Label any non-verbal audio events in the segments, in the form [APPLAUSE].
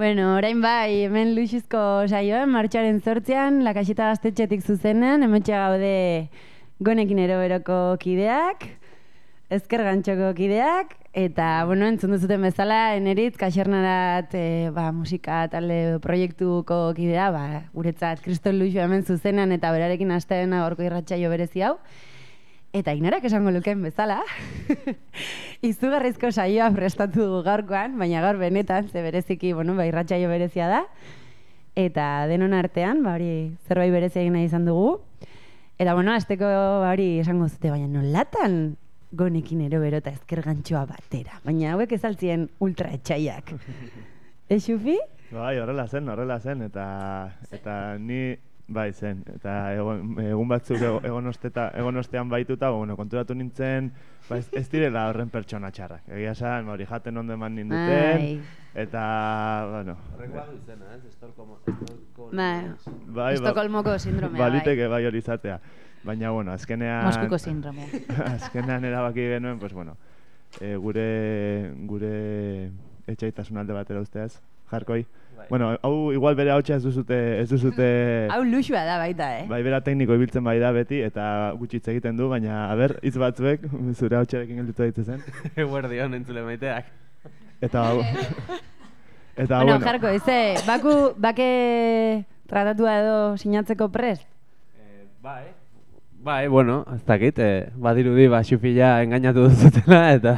Bueno, orain bai, hemen luxuzko saioan, martxoaren zortzean, lakasita gaztetxetik zuzenean, hemetxe gaude gonekin eroberoko kideak, ezker gantxoko kideak, eta, bueno, entzun duzuten bezala, eneritz, kaxernarat, e, ba, musika talde proiektuko kidea, ba, guretzat, kriston luxu hemen zuzenean, eta berarekin hasteena gorko irratsaio berezi hau, Eta ignorak esango lukeen bezala, [LAUGHS] izugarrizko saioa prestatu dugu gaurkoan, baina gaur benetan, ze bereziki, bueno, ba, irratsaio berezia da. Eta denon artean, ba, hori zerbait berezia egin nahi izan dugu. Eta, bueno, azteko ba, hori esango zute, baina nolatan gonekin ero bero eta ezker gantxoa batera. Baina hauek ezaltzien ultra etxaiak. [LAUGHS] Ez, Xufi? Bai, horrela zen, horrela zen, eta, eta ni bai zen, eta egon, egun batzuk ego- egon, osteta, egon ostean baituta, bueno, konturatu nintzen, ba, ez, ez direla horren pertsona txarrak. Egia esan, hori jaten ondo eman ninduten, Ai. eta, bueno, Horrek badu izena, ez? Estolko... Estolko... Bai. bai, ba- Estokolmoko sindromea, bai. baliteke bai hori izatea. Baina, bueno, azkenean... Moskuko sindromea. [LAUGHS] azkenean erabaki genuen, pues bueno, e, gure, gure etxaitasun alde batera usteaz, jarkoi. Bai. Bueno, hau igual bere hautsa ez duzute, ez duzute... [LAUGHS] Hau luxua da baita, eh? Bai, bera tekniko ibiltzen bai da beti, eta gutxi hitz egiten du, baina, a ber, hitz batzuek, zure hautsarekin gelditu daitezen. [LAUGHS] Eguerdion entzule maiteak. Eta, hau- [LAUGHS] eta, bueno, bueno, jarko, eze, baku, bake tratatua edo sinatzeko prest? Eh, bai. Bai, bueno, ez dakit, eh, badirudi ba xufila engainatu duzutela eta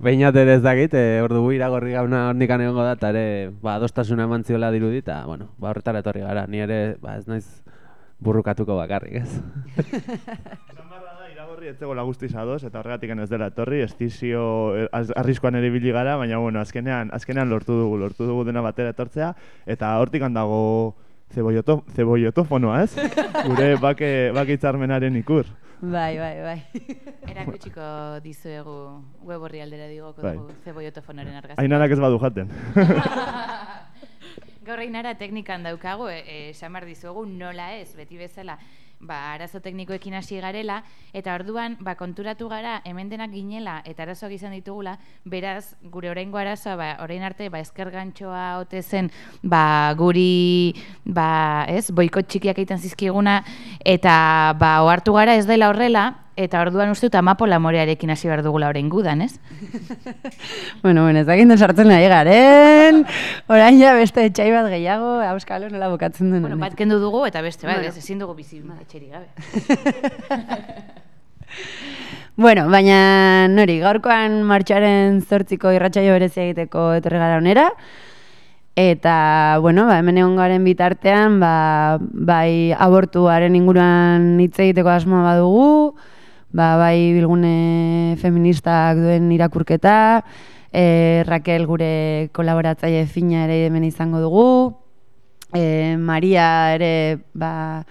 Behinat ere ez dakit, e, ordu gu iragorri gauna hornikan egongo da, eta ere, ba, adostasuna eman ziola dirudi, eta, bueno, ba, horretara etorri gara, ni ere, ba, ez naiz burrukatuko bakarrik, ez? [LAUGHS] Esan barra da, iragorri ez zegoela guztiz ados, eta horregatik ez dela etorri, estizio eh, az- arriskuan ere ibili gara, baina bueno, azkenean, azkenean lortu dugu, lortu dugu dena batera etortzea, eta hortik handago zebollotofonoa, ez? [LAUGHS] Gure bake, bake hitzarmenaren ikur. Bai, bai, bai. [LAUGHS] Erakutsiko dizuegu web horri aldera digoko Bai. dugu zebollotofonoren argazki. Ainarak ez badu jaten. [LAUGHS] Gaur einara teknikan daukagu, e, e, esan behar dizuegu nola ez, beti bezala, ba, arazo teknikoekin hasi garela, eta orduan, ba, konturatu gara, hemen denak ginela, eta arazoak izan ditugula, beraz, gure oraingo arazoa, ba, orain arte, ba, esker gantxoa ote zen, ba, guri, ba, ez, boikot txikiak egiten zizkiguna, eta, ba, ohartu gara ez dela horrela, eta orduan uste dut amapola morearekin hasi behar dugula orain gudan, ez? [LAUGHS] Bueno, bueno, ez dakit sartzen nahi garen. Orain ja beste etxai bat gehiago, auskalo nola bukatzen duen. Bueno, bat kendu dugu, eta beste, bai, Bueno. ez, ezin dugu bizi etxerik gabe. [LAUGHS] Bueno, baina nori, gaurkoan martxoaren zortziko irratsaio berezia egiteko etorri gara onera. Eta, bueno, ba, hemen egon garen bitartean, ba, bai abortuaren inguruan hitz egiteko asmoa badugu, ba, bai bilgune feministak duen irakurketa, e, Raquel gure kolaboratzaile fina ere hemen izango dugu, e, Maria ere, ba,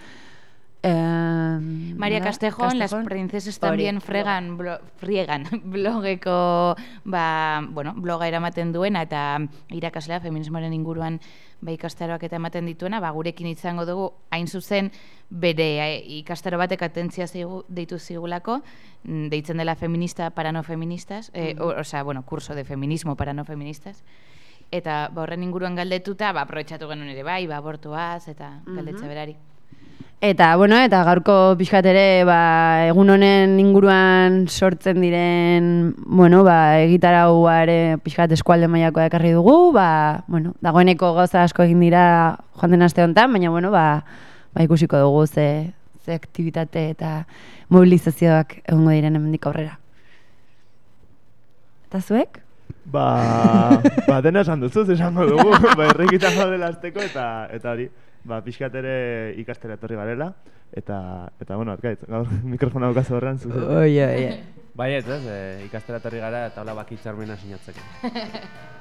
eh, María nola? Castejón, las princesas también fregan, blo, friegan [LAUGHS] blogeko ba, bueno, bloga eramaten duena eta irakaslea feminismoaren inguruan ba, ikastaroak eta ematen dituena, ba, gurekin izango dugu hain zuzen bere eh, ikastaro batek atentzia zigu, deitu zigulako, mm, deitzen dela feminista para no feministas, eh, o, osea, bueno, curso de feminismo para no feministas, eta ba, horren inguruan galdetuta, ba, aprobetxatu genuen ere bai, ba, abortuaz, eta galdetze berari. Eta, bueno, eta gaurko pixkat ere, ba, egun honen inguruan sortzen diren, bueno, ba, egitaraua ere pixkat eskualde mailakoa ekarri dugu, ba, bueno, dagoeneko gauza asko egin dira joan den aste honetan, baina, bueno, ba, ba ikusiko dugu ze, ze aktivitate eta mobilizazioak egongo diren hemendik aurrera. Eta zuek? Ba, ba dena esan duzu, esango dugu, [LAUGHS] ba, errekitan gaudela azteko, eta, eta hori, ba, pixkat ere ikastera etorri garela, eta, eta bueno, arkaitz, gaur [LAUGHS] mikrofona daukazu horrean, zuzen. Oi, oi, oi. Bai ez, ez, e, ikastera etorri gara eta hola bakitzarmena sinatzeko. [LAUGHS]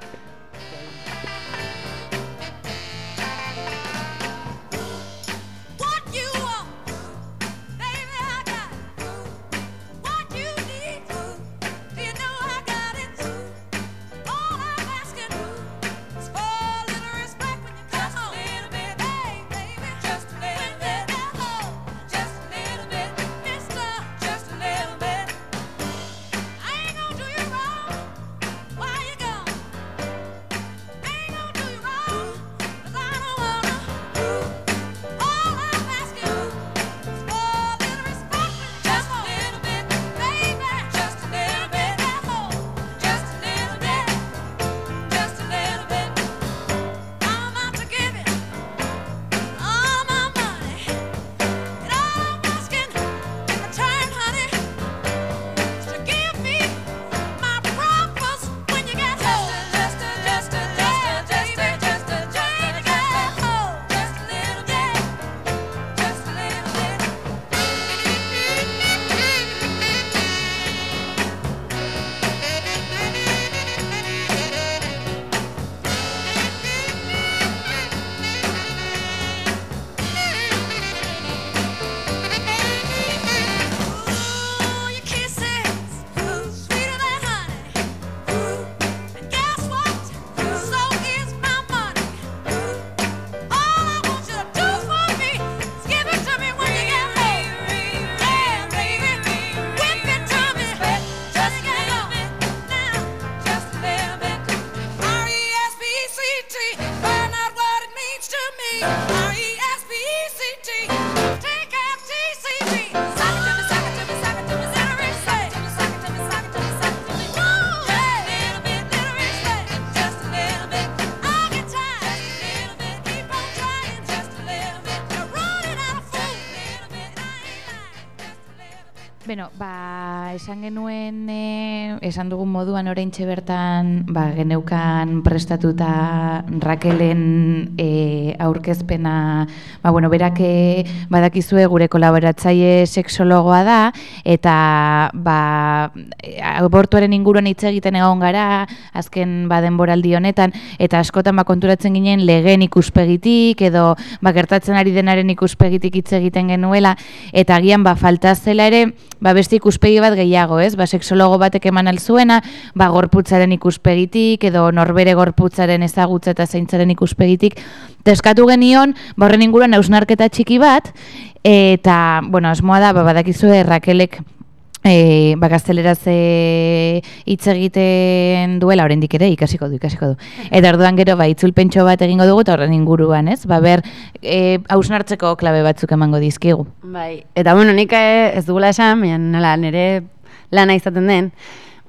Beno, ba, esan genuen, e, esan dugun moduan oraintxe bertan, ba, geneukan prestatuta Rakelen e, aurkezpena, ba, bueno, berak e, badakizue gure kolaboratzaile sexologoa da, eta ba, abortuaren inguruan hitz egiten egon gara, azken ba, denboraldi honetan, eta askotan ba, konturatzen ginen legeen ikuspegitik, edo ba, gertatzen ari denaren ikuspegitik hitz egiten genuela, eta agian ba, falta zela ere, ba, beste ikuspegi bat gehiago, ez? Ba, seksologo batek eman alzuena, ba, gorputzaren ikuspegitik, edo norbere gorputzaren ezagutza eta zaintzaren ikuspegitik, eta eskatu genion, ba, horren inguruan hausnarketa txiki bat, eta, bueno, asmoa da, ba, badakizue Rakelek E, ba, gazteleraz e, hitz egiten duela oraindik ere ikasiko du, ikasiko du. Eta orduan gero ba itzulpentxo bat egingo dugu eta horren inguruan, ez? Ba ber, e, hausnartzeko klabe batzuk emango dizkigu. Bai, eta bueno, nik eh, ez dugula esan, baina nola, nire lana izaten den,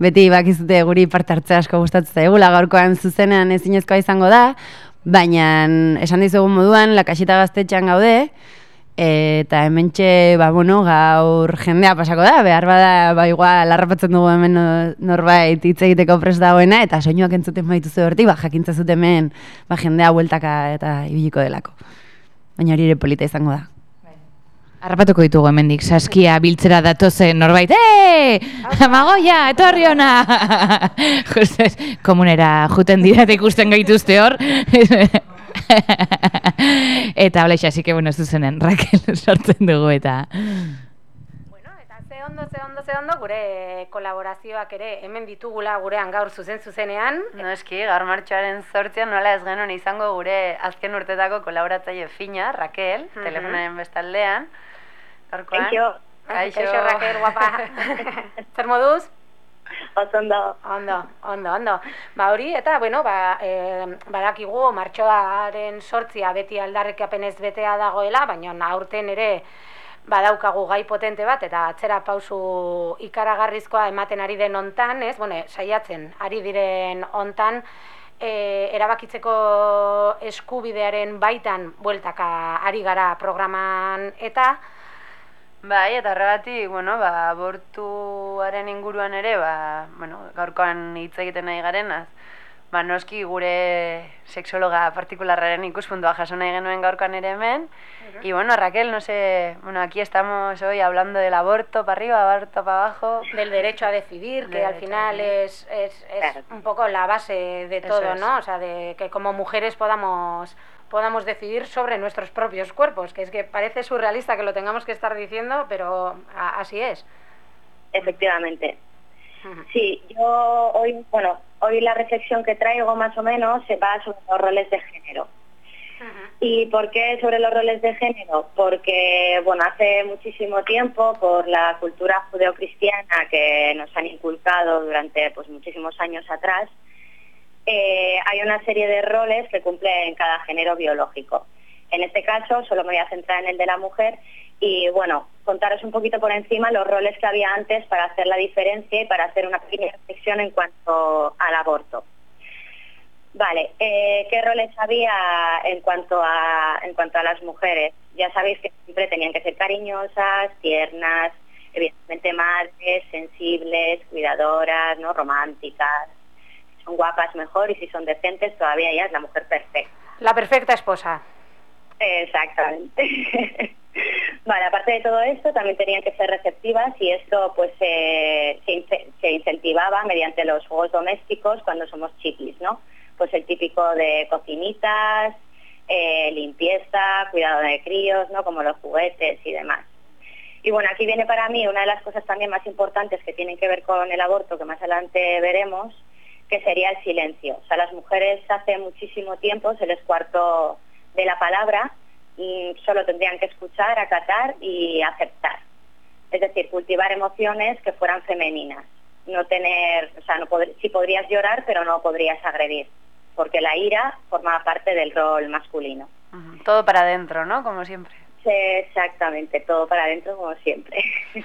beti bakizute guri parte hartzea asko gustatzen zaigula, gaurkoan zuzenean ezinezkoa izango da, baina esan dizugun moduan, lakasita gaztetxean gaude, eta hementxe, ba, bueno, gaur jendea pasako da, behar bada, ba, igual, larrapatzen dugu hemen no- norbait hitz egiteko prest dagoena, eta soinuak entzuten baituzu horti, ba, jakintza zut hemen, ba, jendea bueltaka eta ibiliko delako. Baina hori ere polita izango da. Harrapatuko ditugu hemendik saskia biltzera datozen norbait. Eh! Amagoia, etorri ona. [LAUGHS] Justez, komunera juten dira ikusten gaituzte hor. [LAUGHS] eta hola así que bueno, zuzenen Raquel [LAUGHS] sortzen dugu eta Bueno, eta ze ondo, ze ondo, ze ondo, gure kolaborazioak ere hemen ditugula gurean gaur zuzen zuzenean. Noski, gaur martxoaren zortzian nola ez genuen izango gure azken urtetako kolaboratzaile fina, Raquel, Mhm. telefonaren bestaldean. Gaurkoan. Kaixo, Kaixo. Kaixo Raquel, guapa. [LAUGHS] Zer moduz? ondo. Ondo, ondo, ondo. Ba hori, eta, bueno, ba, e, badakigu martxoaren sortzia beti aldarrikapenez betea dagoela, baina aurten ere badaukagu gai potente bat, eta atzera pausu ikaragarrizkoa ematen ari den hontan, ez? Bueno, saiatzen ari diren hontan, e, erabakitzeko eskubidearen baitan bueltaka ari gara programan eta Bai, eta horregatik, bueno, ba, abortuaren inguruan ere, ba, bueno, gaurkoan hitz egiten nahi garenaz, ba, noski gure sexologa partikularraren ikuspuntua jaso nahi genuen gaurkoan ere hemen. Y bueno, Raquel, no sé, bueno, aquí estamos hoy hablando del aborto para arriba, aborto para abajo. del derecho a decidir, que Del al final es, es, es Claro. un poco la base de todo, es. ¿no? O sea, de que como mujeres podamos podamos decidir sobre nuestros propios cuerpos, que es que parece surrealista que lo tengamos que estar diciendo, pero así es. Efectivamente. Sí, yo hoy, bueno, hoy la reflexión que traigo más o menos se va sobre los roles de género. ¿Y por qué sobre los roles de género? Porque, bueno, hace muchísimo tiempo, por la cultura judeocristiana que nos han inculcado durante pues, muchísimos años atrás, eh, hay una serie de roles que cumple en cada género biológico. En este caso, solo me voy a centrar en el de la mujer y, bueno, contaros un poquito por encima los roles que había antes para hacer la diferencia y para hacer una pequeña reflexión en cuanto al aborto. Vale, eh, ¿qué roles había en cuanto a en cuanto a las mujeres? Ya sabéis que siempre tenían que ser cariñosas, tiernas, evidentemente madres, sensibles, cuidadoras, no románticas. Son guapas mejor y si son decentes todavía ya es la mujer perfecta. La perfecta esposa. Exactamente. [LAUGHS] vale, aparte de todo esto, también tenían que ser receptivas y esto pues eh, se incentivaba mediante los juegos domésticos cuando somos chiquis, ¿no? Pues el típico de cocinitas, eh, limpieza, cuidado de críos, ¿no? Como los juguetes y demás. Y bueno, aquí viene para mí una de las cosas también más importantes que tienen que ver con el aborto, que más adelante veremos, que sería el silencio. O sea, las mujeres hace muchísimo tiempo se les cuartó de la palabra, y solo tendrían que escuchar, acatar y aceptar. Es decir, cultivar emociones que fueran femeninas. No tener, o sea, no pod- sí podrías llorar, pero no podrías agredir, porque la ira formaba parte del rol masculino. Todo para adentro, ¿no? Como siempre. Sí, exactamente, todo para adentro como siempre. [LAUGHS]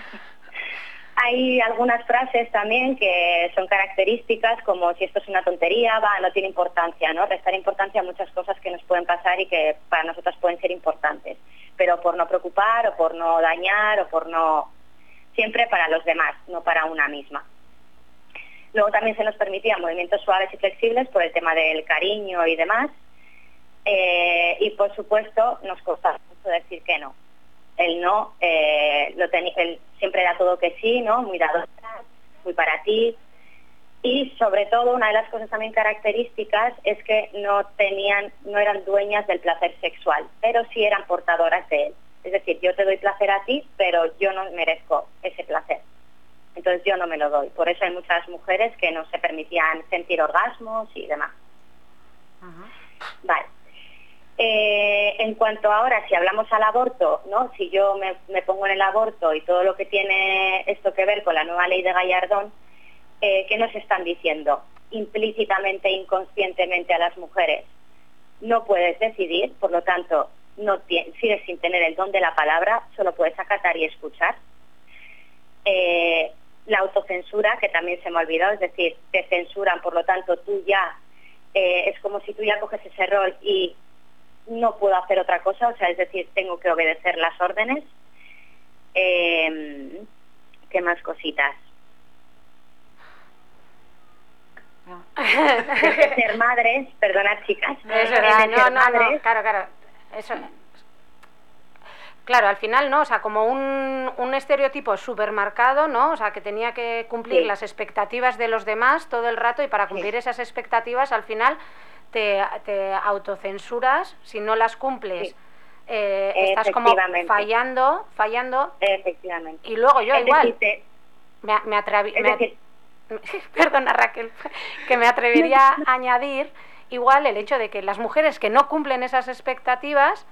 Hay algunas frases también que son características como si esto es una tontería, va, no tiene importancia, ¿no? Restar importancia a muchas cosas que nos pueden pasar y que para nosotras pueden ser importantes, pero por no preocupar o por no dañar o por no... siempre para los demás, no para una misma. Luego también se nos permitían movimientos suaves y flexibles por el tema del cariño y demás. Eh, y por supuesto nos costaba mucho decir que no. El no, eh, lo él siempre era todo que sí, ¿no? Muy dadora, muy para ti. Y sobre todo una de las cosas también características es que no tenían, no eran dueñas del placer sexual, pero sí eran portadoras de él. Es decir, yo te doy placer a ti, pero yo no merezco ese placer. Entonces yo no me lo doy. Por eso hay muchas mujeres que no se permitían sentir orgasmos y demás. Vale. Eh, en cuanto ahora, si hablamos al aborto, ¿no? Si yo me, pongo en el aborto y todo lo que tiene esto que ver con la nueva ley de Gallardón, eh, ¿qué nos están diciendo? Implícitamente, inconscientemente a las mujeres. No puedes decidir, por lo tanto, no sigues sin tener el don de la palabra, solo puedes acatar y escuchar. Eh, la autocensura, que también se me ha olvidado, es decir, te censuran, por lo tanto, tú ya, es como si tú ya coges ese rol y no puedo hacer otra cosa, o sea, es decir, tengo que obedecer las órdenes. Eh, ¿Qué más cositas? De ser [LAUGHS] madres, perdonad chicas, Es verdad, no, no, no, madres, claro, claro. Eso. Claro, al final, ¿no? O sea, como un, un estereotipo supermercado, ¿no? O sea, que tenía que cumplir Sí. las expectativas de los demás todo el rato y para cumplir esas expectativas al final te, te autocensuras, si no las cumples, Sí. eh, estás como fallando, fallando efectivamente. y luego yo Es igual me, me atrevi- es me- decir, [LAUGHS] perdona Raquel, que me atrevería a añadir igual el hecho de que las mujeres que no cumplen esas expectativas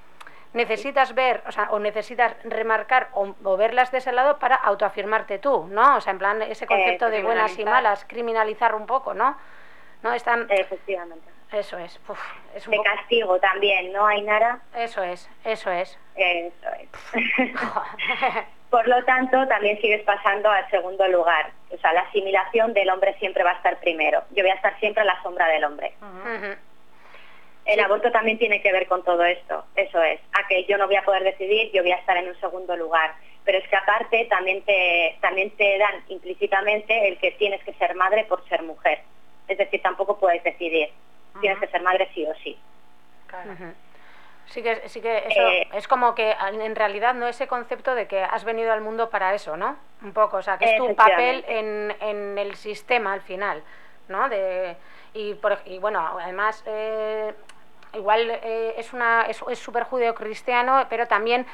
necesitas ver, o sea, o necesitas remarcar o, o verlas de ese lado para autoafirmarte tú, ¿no? O sea, en plan ese concepto de buenas y malas, criminalizar un poco, ¿no? No están efectivamente. Eso es, uf, es un De poco- castigo también, ¿no, Ainara? eso es, eso es. Eso es. [LAUGHS] Por lo tanto, también sigues pasando al segundo lugar. O sea, la asimilación del hombre siempre va a estar primero. Yo voy a estar siempre a la sombra del hombre. El Sí. aborto también tiene que ver con todo esto. Eso es. A que yo no voy a poder decidir, yo voy a estar en un segundo lugar. Pero es que aparte también te, también te dan implícitamente el que tienes que ser madre por ser mujer. Es decir, tampoco puedes decidir. Tienes que ser madre sí o sí. Ujú. Sí que, sí que eso Eh, es como que en realidad no ese concepto de que has venido al mundo para eso, ¿no? Un poco, o sea, que es tu papel en, en el sistema al final, ¿no? De, y, por, y bueno, además, eh, igual eh, es una es es súper judeocristiano, pero también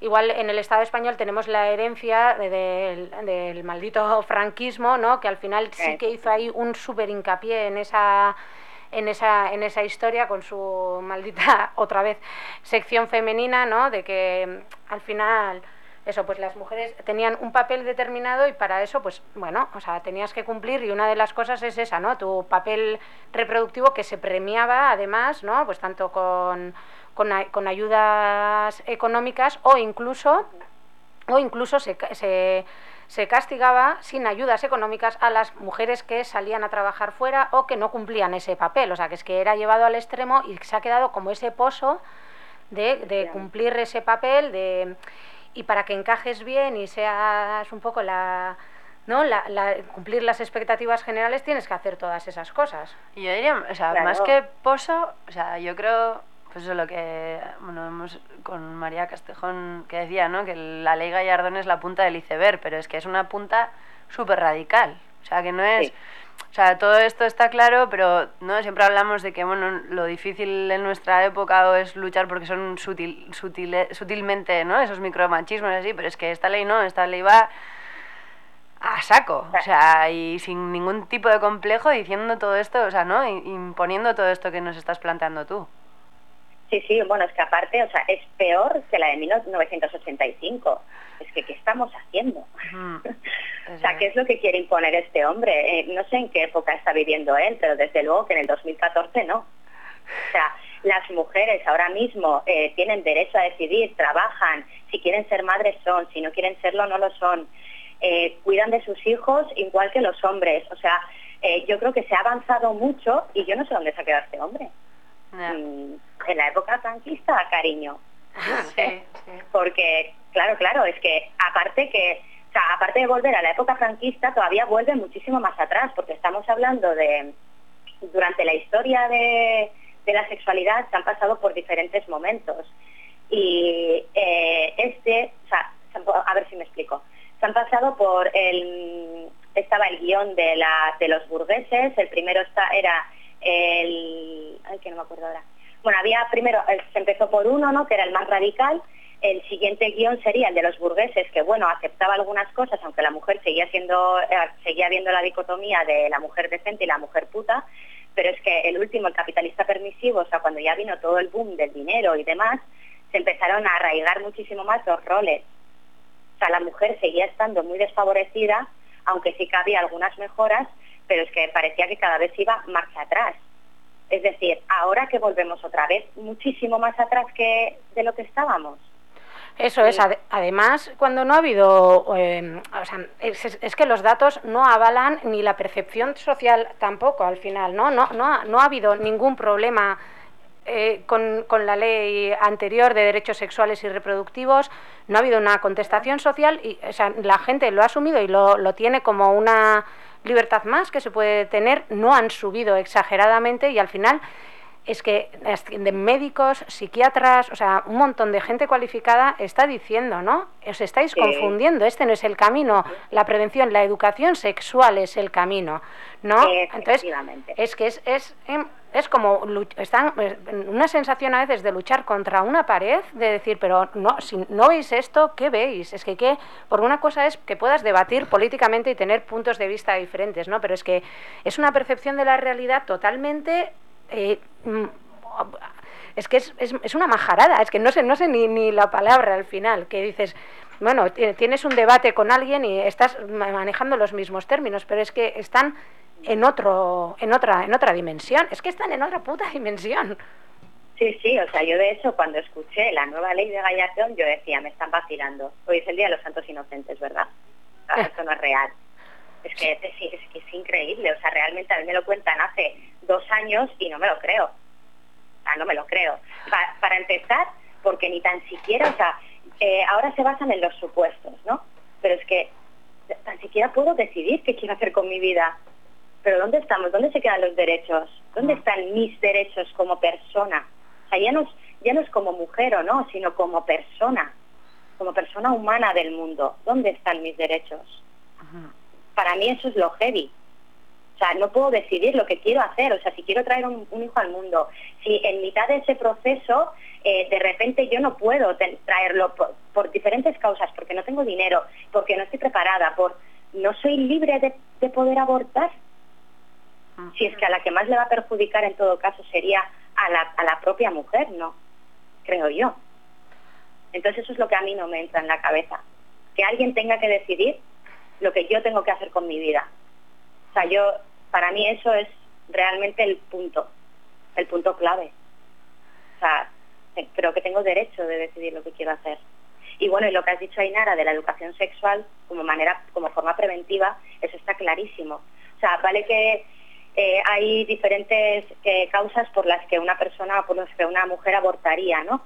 igual en el Estado español tenemos la herencia de- del, del maldito franquismo, ¿no? Que al final sí que hizo ahí un súper hincapié en esa en esa, en esa historia con su maldita, [LAUGHS] otra vez, sección femenina, ¿no? De que mm, al final, eso, pues las mujeres tenían un papel determinado y para eso, pues bueno, o sea, tenías que cumplir y una de las cosas es esa, ¿no? Tu papel reproductivo que se premiaba además, ¿no? Pues tanto con, con, ayudas económicas o incluso o incluso se, se, se castigaba sin ayudas económicas a las mujeres que salían a trabajar fuera o que no cumplían ese papel. O sea, que es que era llevado al extremo y se ha quedado como ese pozo de, de cumplir ese papel de, y para que encajes bien y seas un poco la... ¿no? La, la- cumplir las expectativas generales tienes que hacer todas esas cosas. Y yo diría, o sea, Claro. más que pozo, o sea, yo creo, pues eso lo que, bueno, hemos con María Castejón que decía, ¿no? Que la ley Gallardón es la punta del iceberg, pero es que es una punta súper radical. O sea, que no es... Sí. O sea, todo esto está claro, pero no siempre hablamos de que bueno, lo difícil en nuestra época es luchar porque son sutil, sutile- sutilmente, ¿no? Esos micromachismos así, pero es que esta ley no, esta ley va a saco, o sea, y sin ningún tipo de complejo diciendo todo esto, o sea, ¿no? Imponiendo todo esto que nos estás planteando tú. Sí, sí, bueno, es que aparte, o sea, es peor que la de 1985. Es que, ¿qué estamos haciendo? Mm. [LAUGHS] o sea, ¿qué es lo que quiere imponer este hombre? Eh, no sé en qué época está viviendo él, pero desde luego que en el 2014 no. O sea, las mujeres ahora mismo eh, tienen derecho a decidir, trabajan, si quieren ser madres son, si no quieren serlo no lo son, Eh, cuidan de sus hijos igual que los hombres. O sea, eh, yo creo que se ha avanzado mucho y yo no sé dónde se ha quedado este hombre. En la época franquista, cariño. [LAUGHS] Sí, sí. Porque, claro, claro, es que aparte que, o sea, aparte de volver a la época franquista, todavía vuelve muchísimo más atrás, porque estamos hablando de, durante la historia de, de la sexualidad se han pasado por diferentes momentos. Y eh, este, o sea, a ver si me explico, se han pasado por el, estaba el guion de, la, de los burgueses, el primero está, era el, que no me acuerdo ahora, bueno, había primero, eh, se empezó por uno, ¿no? Que era el más radical, el siguiente guion sería el de los burgueses, que bueno, aceptaba algunas cosas, aunque la mujer seguía siendo, eh, seguía viendo la dicotomía de la mujer decente y la mujer puta, pero es que el último, el capitalista permisivo, o sea, cuando ya vino todo el boom del dinero y demás, se empezaron a arraigar muchísimo más los roles. O sea, la mujer seguía estando muy desfavorecida, aunque sí que había algunas mejoras, pero es que parecía que cada vez iba marcha atrás. Es decir, ahora que volvemos otra vez muchísimo más atrás que de lo que estábamos. Eso es, ade- además, cuando no ha habido, eh, o sea, es, que los datos no avalan ni la percepción social tampoco al final, ¿no? No, no, ha, no ha habido ningún problema eh, con, con la ley anterior de derechos sexuales y reproductivos, no ha habido una contestación social y o sea, la gente lo ha asumido y lo, lo tiene como una libertad más que se puede tener, no han subido exageradamente y al final es que de médicos, psiquiatras, o sea, un montón de gente cualificada está diciendo, ¿no? Os estáis Sí. confundiendo, este no es el camino, la prevención, la educación sexual es el camino, ¿no? Entonces, es que es, es, em, es como, están, eh, una sensación a veces de luchar contra una pared, de decir, pero no, si no veis esto, ¿qué veis? Es que, ¿qué? por una cosa es que puedas debatir políticamente y tener puntos de vista diferentes, ¿no? Pero es que es una percepción de la realidad totalmente... eh, mm, es que es, es, es una majarada, es que no sé, no sé ni, ni la palabra al final, que dices, bueno, ti- tienes un debate con alguien y estás ma- manejando los mismos términos, pero es que están en otro, en otra, en otra dimensión, es que están en otra puta dimensión. Sí, sí, o sea, yo de hecho cuando escuché la nueva ley de Gallardón, yo decía, me están vacilando. Hoy es el Día de los Santos Inocentes, ¿verdad? O sea, esto no es real. Es que es, es que es increíble, o sea, realmente a mí me lo cuentan hace dos años y no me lo creo. O sea, no me lo creo. Pa- para empezar, porque ni tan siquiera, o sea, eh, ahora se basan en los supuestos, ¿no? Pero es que tan siquiera puedo decidir qué quiero hacer con mi vida. Pero ¿dónde estamos? ¿Dónde se quedan los derechos? ¿Dónde están mis derechos como persona? O sea, ya no es, ya no es como mujer o no, sino como persona, como persona humana del mundo. ¿Dónde están mis derechos? Para mí eso es lo heavy. O sea, no puedo decidir lo que quiero hacer. O sea, si quiero traer un, un hijo al mundo, si en mitad de ese proceso eh, de repente yo no puedo traerlo por, por diferentes causas, porque no tengo dinero, porque no estoy preparada, por no soy libre de, de poder abortar. Si es que a la que más le va a perjudicar en todo caso sería a la, a la propia mujer, ¿no? Creo yo. Entonces eso es lo que a mí no me entra en la cabeza. Que alguien tenga que decidir lo que yo tengo que hacer con mi vida. O sea, yo, para mí eso es realmente el punto, el punto clave. O sea, eh, creo que tengo derecho de decidir lo que quiero hacer. Y bueno, y lo que has dicho, Ainara, de la educación sexual como manera, como forma preventiva, eso está clarísimo. O sea, vale que eh, hay diferentes eh, causas por las que una persona, por las que una mujer abortaría, ¿no?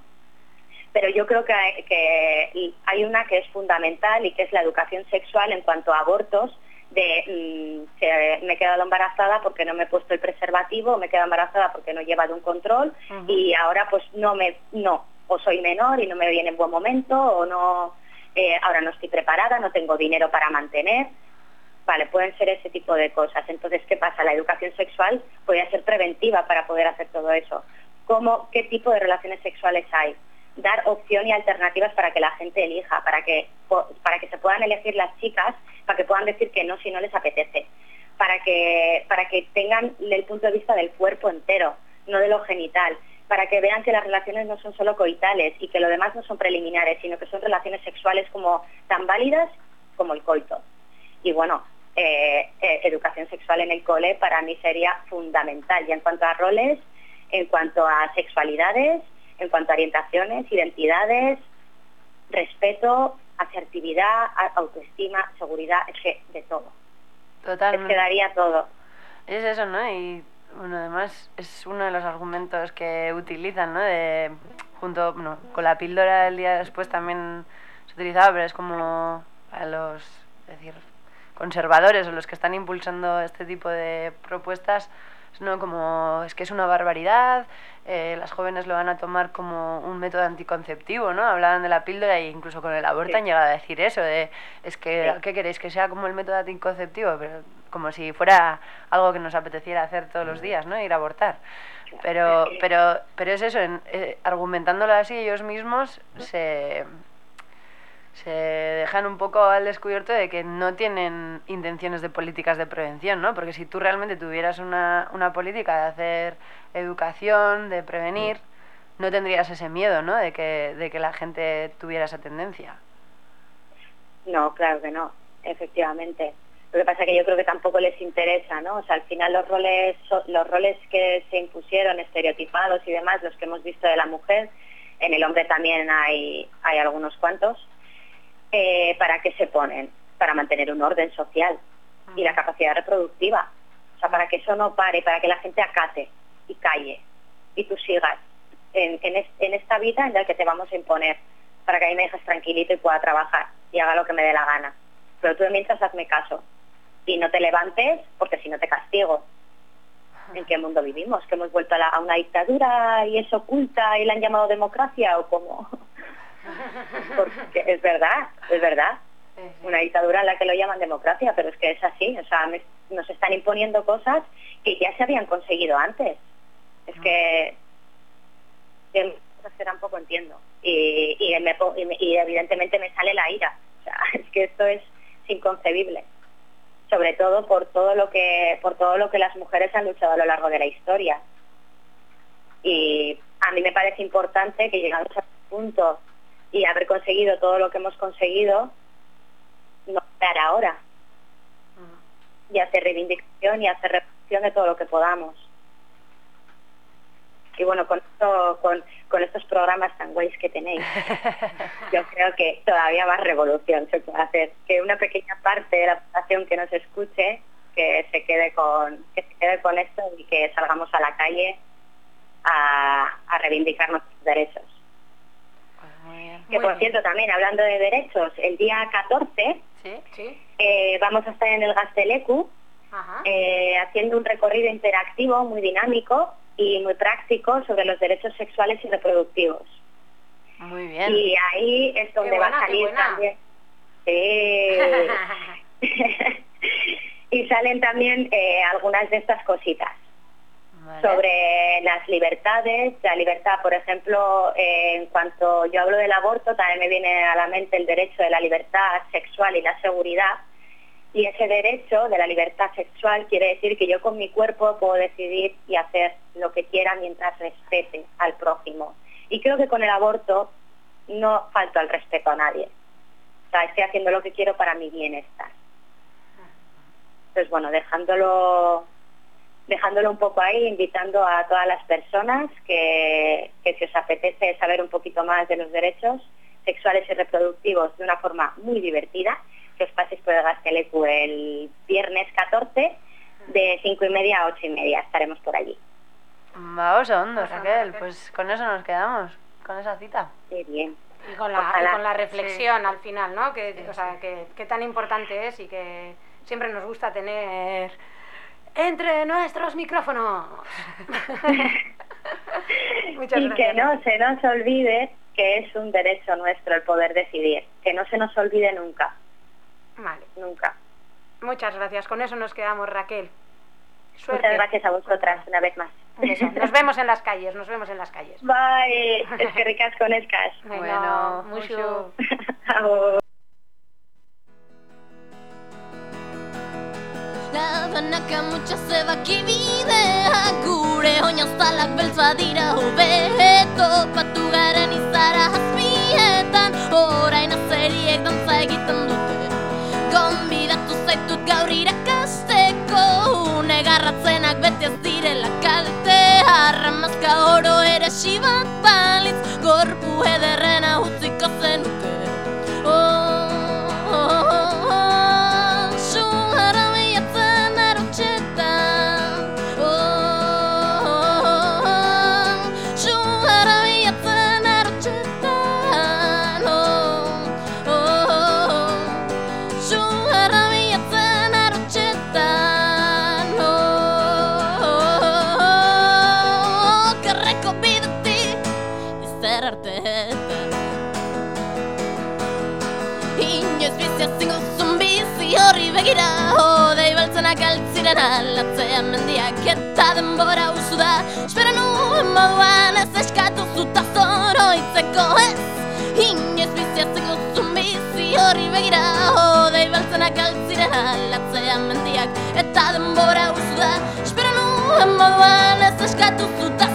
Pero yo creo que hay, que hay una que es fundamental y que es la educación sexual en cuanto a abortos, de mm, que me he quedado embarazada porque no me he puesto el preservativo, me he quedado embarazada porque no he llevado un control y ahora pues no me, no, o soy menor y no me viene en buen momento, o no, eh, ahora no estoy preparada, no tengo dinero para mantener. Vale, pueden ser ese tipo de cosas. Entonces, ¿qué pasa? La educación sexual podría ser preventiva para poder hacer todo eso. ¿Cómo, ¿Qué tipo de relaciones sexuales hay? Dar opción y alternativas para que la gente elija, para que, para que se puedan elegir las chicas, para que puedan decir que no si no les apetece, para que, para que tengan el punto de vista del cuerpo entero, no de lo genital, para que vean que las relaciones no son solo coitales y que lo demás no son preliminares, sino que son relaciones sexuales como tan válidas como el coito. Y bueno, eh, eh, educación sexual en el cole para mí sería fundamental. Y en cuanto a roles, en cuanto a sexualidades, en cuanto a orientaciones, identidades, respeto, asertividad, autoestima, seguridad, es que de todo. Es Totalmente. que daría todo. Es eso, ¿no? Y bueno, además es uno de los argumentos que utilizan, ¿no? De, junto, bueno, con la píldora del día después también se utilizaba, pero es como a los, es decir, conservadores o los que están impulsando este tipo de propuestas, es no como, es que es una barbaridad, eh, las jóvenes lo van a tomar como un método anticonceptivo, ¿no? Hablaban de la píldora e incluso con el aborto Sí. han llegado a decir eso, de, es que, Sí. ¿qué queréis? Que sea como el método anticonceptivo, pero como si fuera algo que nos apeteciera hacer todos los días, ¿no? Ir a abortar. Pero, pero, pero es eso, en- eh, argumentándolo así ellos mismos se, se dejan un poco al descubierto de que no tienen intenciones de políticas de prevención, ¿no? Porque si tú realmente tuvieras una, una política de hacer educación, de prevenir, no tendrías ese miedo, ¿no? De que, de que la gente tuviera esa tendencia. No, claro que no, efectivamente. Lo que pasa es que yo creo que tampoco les interesa, ¿no? O sea, al final los roles, los roles que se impusieron, estereotipados y demás, los que hemos visto de la mujer, en el hombre también hay, hay algunos cuantos, eh, ¿para qué se ponen? Para mantener un orden social y la capacidad reproductiva. O sea, para que eso no pare, para que la gente acate y calle y tú sigas en, en, es- en esta vida en la que te vamos a imponer, para que a mí me dejes tranquilito y pueda trabajar y haga lo que me dé la gana. Pero tú de mientras hazme caso y no te levantes porque si no te castigo. ¿En qué mundo vivimos? ¿Que hemos vuelto a, la- a una dictadura y es oculta y la han llamado democracia o cómo? [LAUGHS] Porque es verdad, es verdad. Una dictadura en la que lo llaman democracia, pero es que es así. O sea, me- nos están imponiendo cosas que ya se habían conseguido antes. Es que que cosas que tampoco entiendo. Y, y, me po- y me- y evidentemente me sale la ira. O sea, [LAUGHS] es que esto es inconcebible. Sobre todo por todo lo que por todo lo que las mujeres han luchado a lo largo de la historia. Y a mí me parece importante que llegados a este punto y haber conseguido todo lo que hemos conseguido, no parar ahora. Y hacer reivindicación y hacer reflexión de todo lo que podamos. Y bueno, con, esto, con, con estos programas tan guays que tenéis, [LAUGHS] yo creo que todavía más revolución se puede hacer. Que una pequeña parte de la población que nos escuche, que se quede con, que se quede con esto y que salgamos a la calle a, a reivindicar nuestros derechos. Que por cierto, también hablando de derechos, el día 14 ¿Sí? eh, vamos a estar en el Gastelecu eh, haciendo un recorrido interactivo muy dinámico y muy práctico sobre los derechos sexuales y reproductivos. Muy bien. Y ahí es donde Qué va buena, a salir también. Sí. [LAUGHS] [LAUGHS] y salen también eh, algunas de estas cositas Vale. sobre las libertades, la libertad, por ejemplo, eh, en cuanto yo hablo del aborto, también me viene a la mente el derecho de la libertad sexual y la seguridad. Y ese derecho de la libertad sexual quiere decir que yo con mi cuerpo puedo decidir y hacer lo que quiera mientras respete al prójimo. Y creo que con el aborto no falto al respeto a nadie. O sea, estoy haciendo lo que quiero para mi bienestar. Entonces, bueno, dejándolo dejándolo un poco ahí, invitando a todas las personas que, que si os apetece saber un poquito más de los derechos sexuales y reproductivos de una forma muy divertida, que os paséis por el Gastelecu el viernes 14 de 5 y media a 8 y media. Estaremos por allí. Vamos a hondo, Raquel. Pues con eso nos quedamos, con esa cita. Qué bien. Y con la, y con la reflexión al final, ¿no? Que, o sea, que, que tan importante es y que siempre nos gusta tener entre nuestros micrófonos. [LAUGHS] Muchas y que gracias. no se nos olvide que es un derecho nuestro el poder decidir. Que no se nos olvide nunca, Vale, nunca. muchas gracias. Con eso nos quedamos, Raquel. Suerte. Muchas gracias a vosotras una vez más. [LAUGHS] Nos vemos en las calles, nos vemos en las calles. Bye. Es que ricas con escas. Bueno, Bueno, mucho. [LAUGHS] Agur. Labanaka mutxa zebaki bidea Gure oinazalak beltza dira hobeto Patu garen izara azpietan Orain azeriek dantza egiten dute Gonbidatu zaitut gaur irakasteko Une garratzenak beti ez direla kalte Arramazka oro ere bat balitz Gorpu ederrena utziko zenuke altziren alatzean mendiak eta denbora uzu da. Espero nuen moduan ez eskatu zuta zoroitzeko ez? Inoiz biziatzeko zun bizi horri begira Odei beltzenak altziren alatzean mendiak eta denbora uzu da. Espero nuen moduan ez eskatu zuta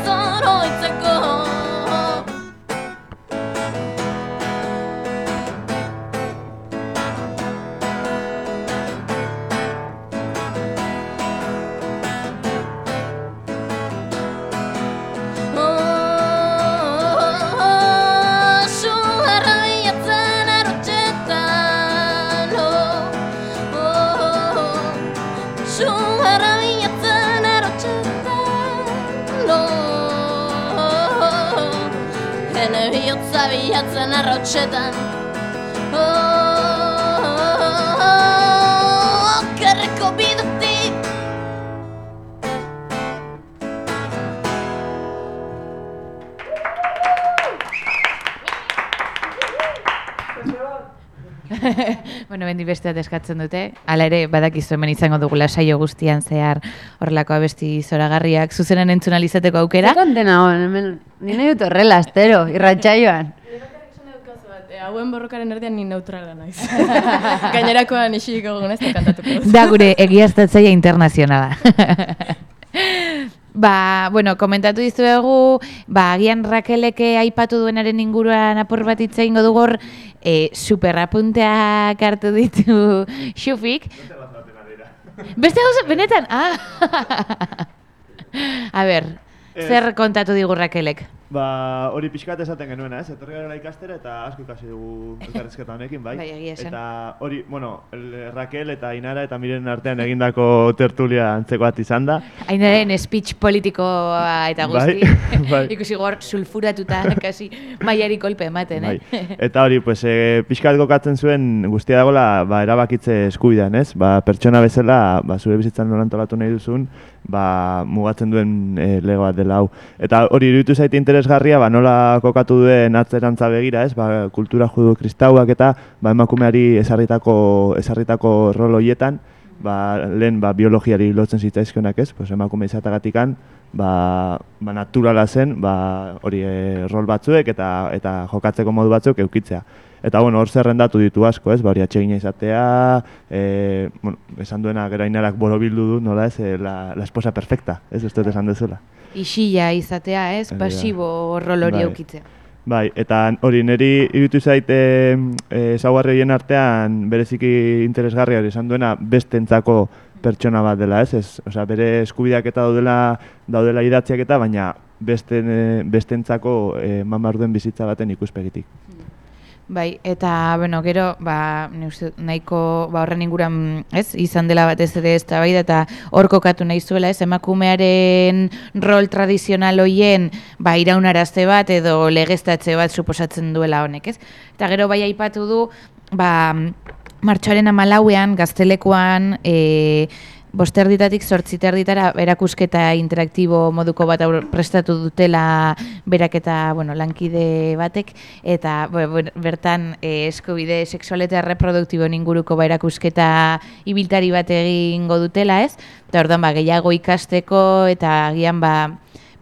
bilatzen arrotxetan [LAUGHS] bueno, bendi beste bat eskatzen dute. Hala ere, badakizu hemen izango dugula saio guztian zehar horrelako abesti zoragarriak zuzenen entzun alizateko aukera. Zer kontena hon, hemen, ni nahi dut horrela, astero, irratxaioan. Hauen borrokaren erdian ni neutrala naiz. [LAUGHS] Gainerakoan isilik egon ez da kantatuko. Da gure egiaztatzaia internazionala. [LAUGHS] Ba, bueno, komentatu dizuegu, ba, agian Rakeleke aipatu duenaren inguruan apur bat hitz egingo dugu hor, e, superapunteak hartu ditu [LAUGHS] xufik. [LAUGHS] Beste gauza, benetan? Ah! [LAUGHS] A ber, zer kontatu digu Rakelek? Ba, hori pixkat esaten genuena, ez? Etorri gara ikastera eta asko ikasi dugu elkarrizketa honekin, bai? Bai, egia esan. Eta hori, bueno, el, Raquel eta Inara eta Miren artean egindako tertulia antzeko bat izan da. Ainaren speech politikoa eta Bai, guzti. [LAUGHS] bai. Ikusi gor sulfuratuta, [LAUGHS] kasi maiari kolpe ematen, eh? Bai. [LAUGHS] Eta hori, pues, e, pixkat gokatzen zuen guztia dagoela ba, erabakitze eskubidean, ez? Ba, pertsona bezala, ba, zure bizitzan nola antolatu nahi duzun, ba, mugatzen duen e, lego bat dela hau. Eta hori iruditu zaite interesgarria, ba, nola kokatu duen atzerantza begira, ez? Ba, kultura judu kristauak eta ba, emakumeari esarritako, esarritako rol horietan, ba, lehen ba, biologiari lotzen zitzaizkionak ez, pues, emakume izatagatikan, ba, ba, naturala zen, ba, hori e, rol batzuek eta eta jokatzeko modu batzuk eukitzea. Eta bueno, hor zerrendatu ditu asko, ez? Ba, hori atsegina izatea, e, bueno, esan duena gero Ainarak borobildu du, nola ez, e, la, la esposa perfecta, ez? Uste esan duzula. Isila izatea, ez? Pasibo rol hori Bai. eukitzea. Bai, eta hori niri iruditu zaite e, ezaugarri horien artean bereziki interesgarria hori esan duena bestentzako pertsona bat dela, ez? ez osea, bere eskubideak eta daudela, daudela idatziak eta, baina besten, e, bestentzako e, eman behar duen bizitza baten ikuspegitik. Bai, eta, bueno, gero, ba, nahiko, ba, horren inguran, ez, izan dela batez ere ez eta hor kokatu nahi zuela, ez, emakumearen rol tradizional hoien, ba, iraunarazte bat edo legeztatze bat suposatzen duela honek, ez? Eta gero bai aipatu du, ba, martxoaren amalauean, gaztelekuan, e, bosterditatik sortziterditara erakusketa interaktibo moduko bat aur- prestatu dutela berak eta bueno, lankide batek eta bertan eh, eskubide sexual eta reproduktiboen inguruko ba, erakusketa ibiltari bat egingo dutela ez eta orduan ba, gehiago ikasteko eta agian ba,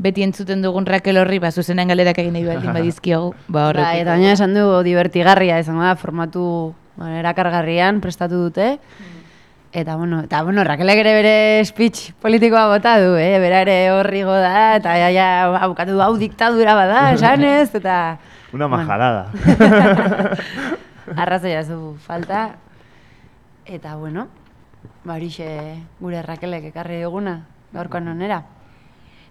beti entzuten dugun Rakel horri ba, zuzenean galerak egin nahi baldin badizkiogu ba, Bai, horrekin. eta baina esan du divertigarria izango da, formatu bueno, erakargarrian prestatu dute. Eta bueno, eta bueno, Rakelek ere bere speech politikoa bota du, eh? Bera ere horrigo da, eta ja, ja, abukatu du hau diktadura bada, [LAUGHS] esanez, eta... Una Bueno. majarada. [LAUGHS] Arrazoia zu falta. Eta bueno, ba horixe gure Rakelek ekarri duguna, gaurkoan onera.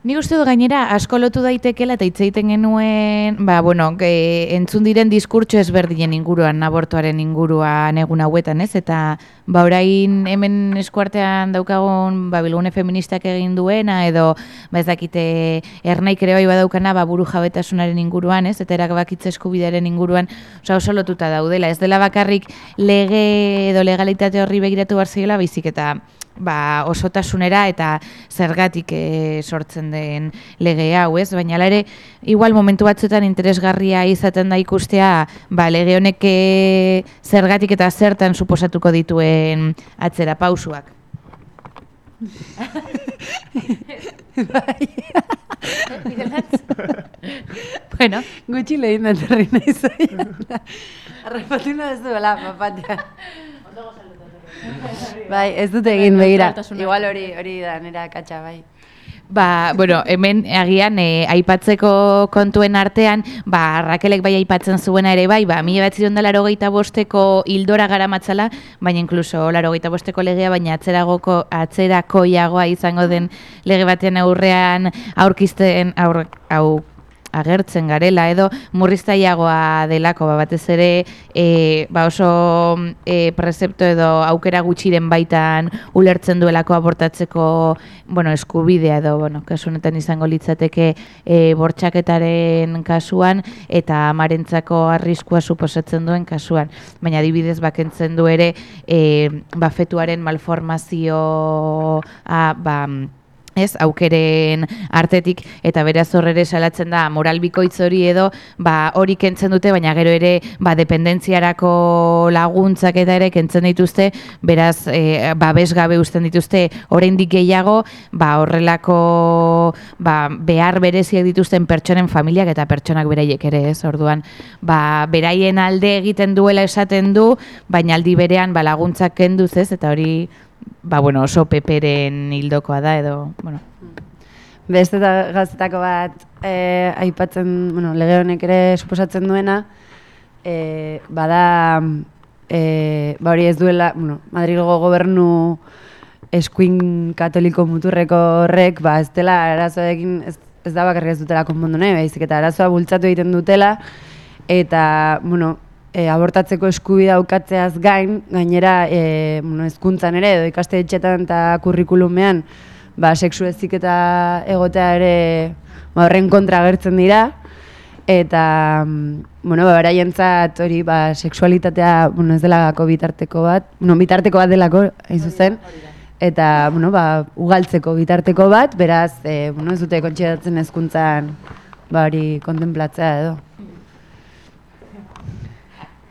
Ni uste dut gainera asko lotu daitekela eta hitz egiten genuen, ba, bueno, ge, entzun diren diskurtso ezberdinen inguruan, abortuaren inguruan egun hauetan, ez? Eta ba orain hemen eskuartean daukagun ba, bilgune feministak egin duena edo ba ez dakite ernaik ere bai badaukana ba buru jabetasunaren inguruan, ez? Eta erabakitze eskubidearen inguruan, osea oso lotuta daudela. Ez dela bakarrik lege edo legalitate horri begiratu behar zaiola, baizik eta ba, osotasunera eta zergatik e, sortzen den lege hau, ez? Baina hala ere, igual momentu batzuetan interesgarria izaten da ikustea, ba, lege honek e, zergatik eta zertan suposatuko dituen atzera pausuak. bai. [LAUGHS] bueno, Gutxi lehin da etorri nahi zoian. Arrapatu nahi ez duela, papatea. Bai, ez dut egin begira. Igual hori hori da nera katxa, bai. Ba, bueno, hemen agian e, aipatzeko kontuen artean, ba, Rakelek bai aipatzen zuena ere bai, ba, mila bat ziren da larogeita bosteko hildora gara matzala, baina inkluso larogeita bosteko legea, baina atzeragoko, atzerakoiagoa izango den lege batean aurrean aurkizten, aur, au, agertzen garela edo murriztaiagoa delako ba, batez ere e, ba oso e, prezepto edo aukera gutxiren baitan ulertzen duelako abortatzeko bueno, eskubidea edo bueno, kasu izango litzateke e, bortxaketaren kasuan eta amarentzako arriskua suposatzen duen kasuan. Baina adibidez bakentzen du ere e, ba, fetuaren malformazioa ba, ez, aukeren artetik, eta beraz hor ere salatzen da moral bikoitz hori edo, ba, hori kentzen dute, baina gero ere, ba, dependentziarako laguntzak eta ere kentzen dituzte, beraz, e, babes gabe uzten dituzte, oraindik gehiago, ba, horrelako, ba, behar bereziak dituzten pertsonen familiak eta pertsonak beraiek ere, ez, orduan, ba, beraien alde egiten duela esaten du, baina aldi berean, ba, laguntzak kenduz, ez, eta hori, ba, bueno, oso peperen hildokoa da edo, bueno, Beste eta gaztetako bat eh, aipatzen, bueno, lege honek ere suposatzen duena, eh, bada, eh, ba hori ez duela, bueno, Madrilgo gobernu eskuin katoliko muturreko horrek, ba ez dela arazoekin, ez, ez da bakarrik ez dutela konpondu nahi, baizik eta arazoa bultzatu egiten dutela, eta, bueno, e, abortatzeko eskubidea ukatzeaz gain, gainera, e, bueno, hezkuntzan ere, edo ikastetxetan eta kurrikulumean, ba, sexu heziketa egotea ere ba, horren kontra agertzen dira, eta, mm, bueno, ba, beraientzat hori, ba, sexualitatea, bueno, ez delako bitarteko bat, bueno, bitarteko bat delako, hain zuzen, eta, bueno, ba, ugaltzeko bitarteko bat, beraz, e, bueno, ez dute kontxeratzen hezkuntzan, ba, hori kontemplatzea edo.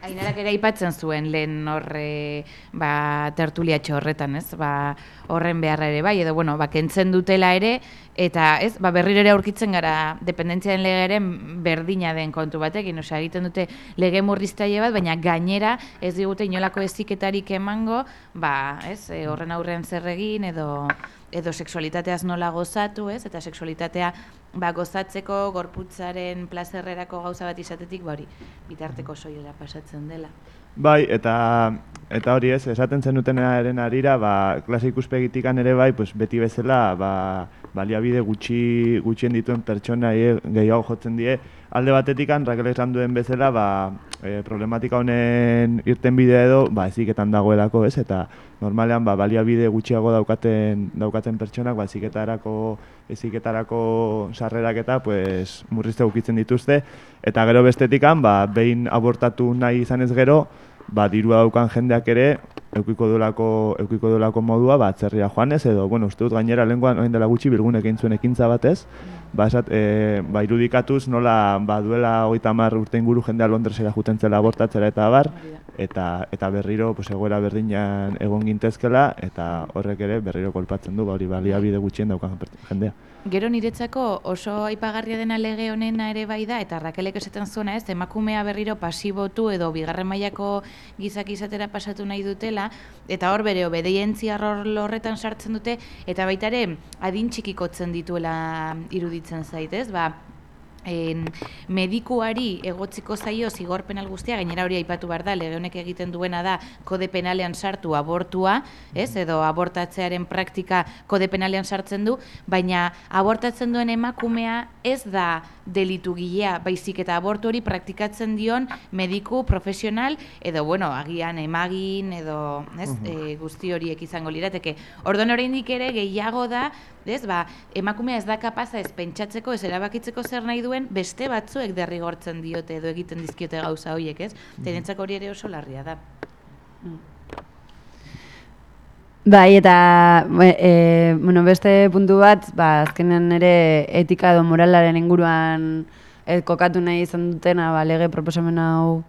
Ainarak ere aipatzen zuen lehen horre ba, tertuliatxo horretan, ez? Ba, horren beharra ere bai, edo bueno, ba, kentzen dutela ere, eta ez, ba, berriro ere aurkitzen gara dependentziaren legearen berdina den kontu batekin, osea, egiten dute lege murriztaile bat, baina gainera ez digute inolako eziketarik emango, ba, ez, e, horren aurrean zer egin, edo edo sexualitateaz nola gozatu, ez? Eta sexualitatea ba, gozatzeko gorputzaren plazerrerako gauza bat izatetik, ba hori, bitarteko soilera pasatzen dela. Bai, eta eta hori ez, esaten zenutenaren arira, ba, klase ikuspegitikan ere bai, pues, beti bezala, ba, baliabide gutxi gutxien dituen pertsona gehiago jotzen die. Alde batetikan, Raquel esan duen bezala, ba, e, problematika honen irten bidea edo, ba, eziketan dagoelako, ez? Eta normalean, ba, baliabide gutxiago daukaten, daukaten pertsonak, ba, eziketarako, eziketarako sarrerak eta, pues, murrizte ukitzen dituzte. Eta gero bestetikan, ba, behin abortatu nahi izanez gero, ba, dirua daukan jendeak ere, eukiko duelako, eukiko duelako modua, ba, atzerria joanez, edo, bueno, uste dut gainera lenguan, orain dela gutxi, bilgunek egin zuen ekintza batez, ba, esat, e, ba, irudikatuz nola, ba, duela hogeita hamar urte inguru jendea Londresera juten zela abortatzera eta abar, eta, eta berriro, pues, egoera berdinan egon gintezkela, eta horrek ere berriro kolpatzen du, ba, hori baliabide gutxien daukan jendea. Gero niretzako oso aipagarria dena lege honena ere bai da, eta Rakelek esaten zuena ez, emakumea berriro pasibotu edo bigarren mailako gizaki izatera pasatu nahi dutela, eta hor bere obedientzia horretan sartzen dute, eta baita ere adin txikikotzen dituela iruditzen zaitez, ba, en, medikuari egotziko zaio zigor penal guztia, gainera hori aipatu behar da, lege honek egiten duena da kode penalean sartu abortua, ez, edo abortatzearen praktika kode penalean sartzen du, baina abortatzen duen emakumea ez da delitu gilea, baizik eta abortu hori praktikatzen dion mediku profesional, edo, bueno, agian emagin, edo, ez, e, guzti horiek izango lirateke. Orduan oraindik ere gehiago da, ez, ba, emakumea ez da kapaza ez pentsatzeko, ez erabakitzeko zer nahi duen, beste batzuek derrigortzen diote edo egiten dizkiote gauza horiek, ez? Terentzako hori ere oso larria da. Bai, eta e, bueno, beste puntu bat, ba, azkenean ere etika edo moralaren inguruan e, kokatu nahi izan dutena, ba, lege proposamen hau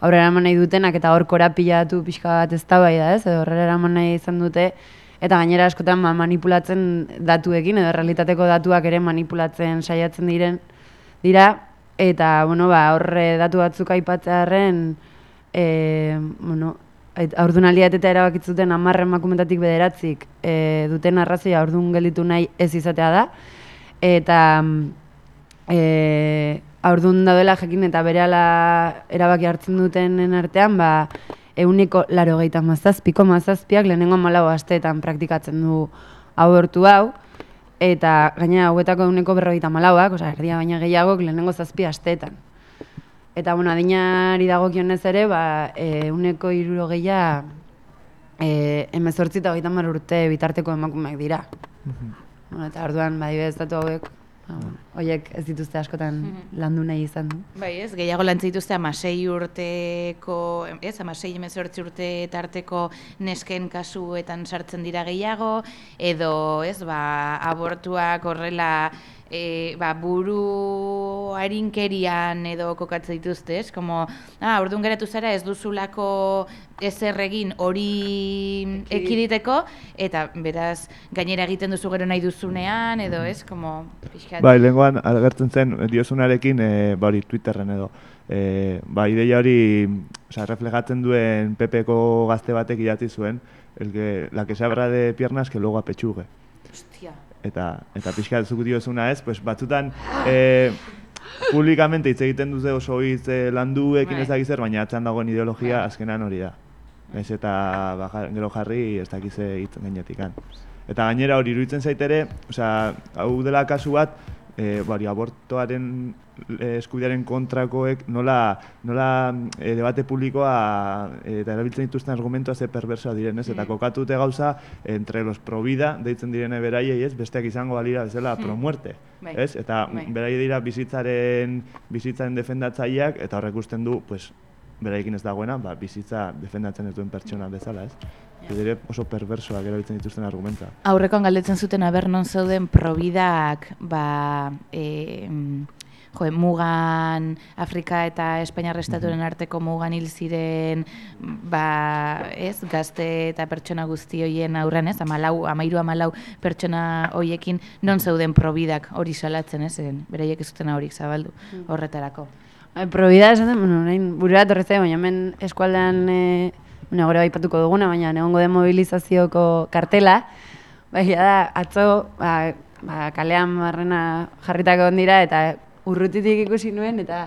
aurrera eraman nahi dutenak eta hor korapilatu pixka bat ez da ez, edo aurrera eraman nahi izan dute, eta gainera askotan ba, manipulatzen datuekin edo realitateko datuak ere manipulatzen saiatzen diren dira. Eta bueno ba horre datu batzuk aipatzearren e, bueno haurdunaldia eta erabakitzuten 10 emakumetatik bederatzik e, duten arrazoia haurdun gelditu nahi ez izatea da. Eta e, haurdun daudela jakin eta berehala erabaki hartzen dutenen artean ba euneko laro gehieta mazazpiko mazazpiak lehenengo malau asteetan praktikatzen du abortu hau, eta gaina hauetako euneko berrogeita malauak, osea, erdia baina gehiagok lehenengo zazpi asteetan. Eta, bueno, adinari dagokionez ere, ba, e, uneko irurogeia e, emezortzi eta hogeita urte bitarteko emakumeak dira. bueno, eta orduan, badibidez datu hauek, bueno, horiek ez dituzte askotan landu nahi izan du. Bai, ez, gehiago lan zituzte amasei urteko, ez, amasei emezortzi urte tarteko nesken kasuetan sartzen dira gehiago, edo, ez, ba, abortuak horrela, e, ba, buru harinkerian edo kokatzen dituzte, ez? Como, ah, orduan geratu zara ez duzulako ezer egin hori ekiditeko, eta beraz, gainera egiten duzu gero nahi duzunean, edo ez, como, pixkat. Bai, lehenkoan agertzen zen diozunarekin, e, ba hori Twitterren edo. E, ba, ideia hori, osea, reflejatzen duen PPko gazte batek idatzi zuen, el que, la que se abra de piernas que luego apechugue. Hostia. Eta, eta pixka zuk diozuna ez, pues batzutan e, publikamente hitz egiten dute oso hitz landuekin Bai. ez zer, baina atzean dagoen ideologia azkenan hori da. Ez eta ba, gero jarri ez dakize hitz gainetikan. Eta gainera hori iruditzen zait ere, osea, hau dela kasu bat, e, bari, abortoaren e, eskubidearen kontrakoek nola, nola e, debate publikoa eta erabiltzen dituzten argumentoa ze perversoa diren, ez? Eta kokatute gauza entre los pro vida deitzen direne beraiei, ez? Besteak izango balira bezala pro muerte, Bai. ez? Eta Bai. beraiei dira bizitzaren bizitzaren defendatzaileak eta horrek usten du, pues, beraiekin ez dagoena, ba, bizitza defendatzen ez duen pertsona bezala, ez? Yeah. Dire oso perversoak erabiltzen dituzten argumentua. Aurrekoan galdetzen zuten aber non zeuden probidak, ba, e, jo, mugan Afrika eta Espainiar estaturen arteko mugan hil ziren, ba, ez, gazte eta pertsona guzti hoien aurrean, ez, amalau, amairu amalau pertsona hoiekin non zeuden probidak hori salatzen, ez, zen, beraiek ez zuten horik zabaldu horretarako. Bai, Probida esan bueno, orain burura etorri zait, baina hemen eskualdean, e, bueno, gero aipatuko duguna, baina egongo den mobilizazioko kartela, bai, da, atzo, ba, ba, kalean barrena jarritako dira eta urrutitik ikusi nuen, eta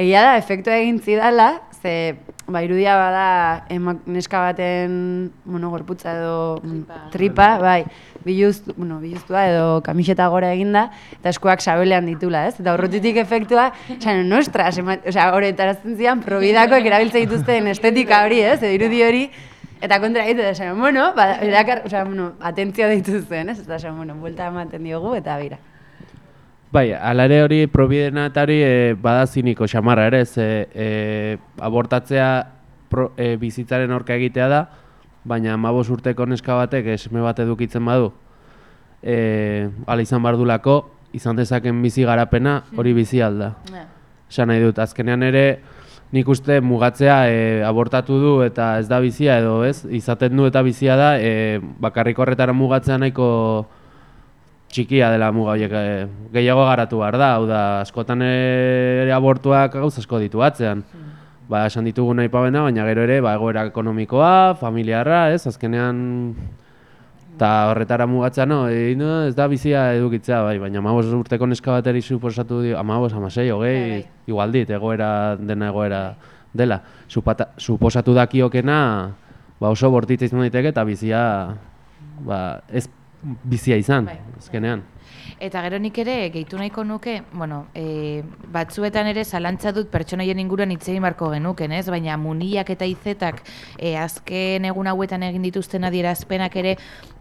egia da, efektua egin zidala, ze, ba, irudia bada emak, neska baten, bueno, gorputza edo tripa, tripa bai, biluztu, bueno, biluztua edo kamiseta gora eginda, eta eskuak sabelean ditula, ez? Eta urrutitik efektua, esan, nostras, ema- osea, horretarazten zian, probidakoek erabiltzen dituzten estetika hori, ez? Edo irudi hori, eta kontra egite, esan, bueno, ba, erakar, osea, bueno, atentzio dituzten, ez? Eta esan, bueno, buelta ematen diogu, eta bira. Bai, ala ere hori probidena eta hori e, bada ziniko xamarra ere, ze e, abortatzea pro, e, bizitzaren orka egitea da, baina amabos urteko neska batek esme bat edukitzen badu, e, ala izan bardulako, izan dezaken bizi garapena hori bizi alda. Esan nahi dut, azkenean ere nik uste mugatzea e, abortatu du eta ez da bizia edo ez, izaten du eta bizia da, e, bakarrik horretara mugatzea nahiko txikia dela muga horiek e, gehiago garatu behar da, hau da, askotan ere abortuak gauz asko ditu atzean. Ba, esan ditugu nahi pabena, baina gero ere, ba, egoera ekonomikoa, familiarra, ez, azkenean, eta horretara mugatzea, no, e, no, ez da bizia edukitzea, bai, baina amabos urteko neska bateri suposatu dio, amabos, amasei, hogei, igual dit, egoera, dena egoera dela. Supata, suposatu dakiokena, ba, oso bortitza izan daiteke eta bizia, ba, ez bizia izan, azkenean. Eta gero nik ere gehitu nahiko nuke, bueno, e, batzuetan ere zalantza dut pertsonaien inguruan hitz egin barko genuken, ez? Baina muniak eta izetak e, azken egun hauetan egin dituzten adierazpenak ere,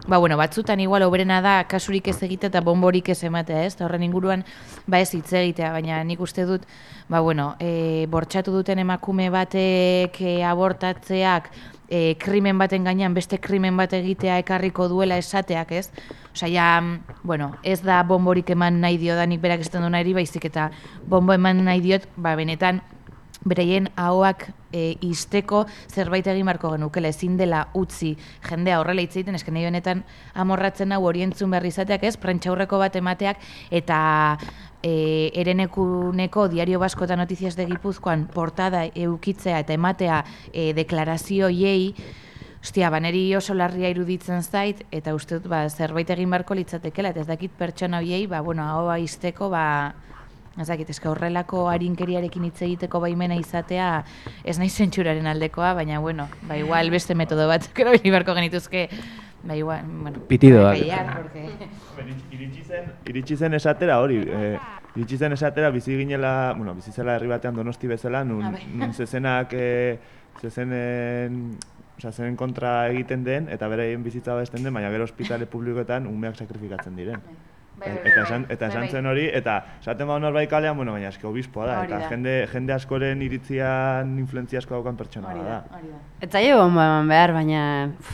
ba bueno, batzutan igual oberena da kasurik ez egitea eta bonborik ez ematea, ez? Horren inguruan ba ez hitz egitea, baina nik uste dut, ba bueno, e, bortxatu duten emakume batek e, abortatzeak e, krimen baten gainean beste krimen bat egitea ekarriko duela esateak, ez? Osea, ja, bueno, ez da bomborik eman nahi dio da nik berak esaten du nahi baizik eta bombo eman nahi diot, ba, benetan, bereien ahoak e, izteko zerbait egin marko genukela, ezin dela utzi jendea horrela hitz egiten, esken nahi honetan amorratzen hau orientzun behar izateak ez, prentxaurreko bat emateak, eta e, erenekuneko Diario Basko eta Notizias de Gipuzkoan portada eukitzea eta ematea e, deklarazioiei, Ostia, baneri oso larria iruditzen zait, eta uste dut, ba, zerbait egin barko litzatekela, eta ez dakit pertsona hoiei, ba, bueno, ahoa izteko, ba, ez dakit, eska horrelako harinkeriarekin hitz egiteko baimena izatea, ez nahi zentsuraren aldekoa, baina, bueno, ba, igual beste metodo bat, erabili barko genituzke, ba, igual, bueno, Pitidoak. para callar, porque... Iritsi zen, iritsi zen esatera hori, eh, iritsi zen esatera bizi ginela, bueno, bizi zela herri batean donosti bezala, nun, A ber. [LAUGHS] nun zezenak, eh, zezenen, osea, zenen kontra egiten den, eta beraien bizitza babesten den, baina gero ospitale publikoetan umeak sakrifikatzen diren. Bai, bai, eta bai, esan, eta bai, esan bai. zen hori, eta esaten bau norbait kalean, bueno, baina eske obispoa da, eta da. jende, jende askoren iritzian influentzia asko daukan pertsona Hori da. da. Ez zaio bomba eman behar, baina...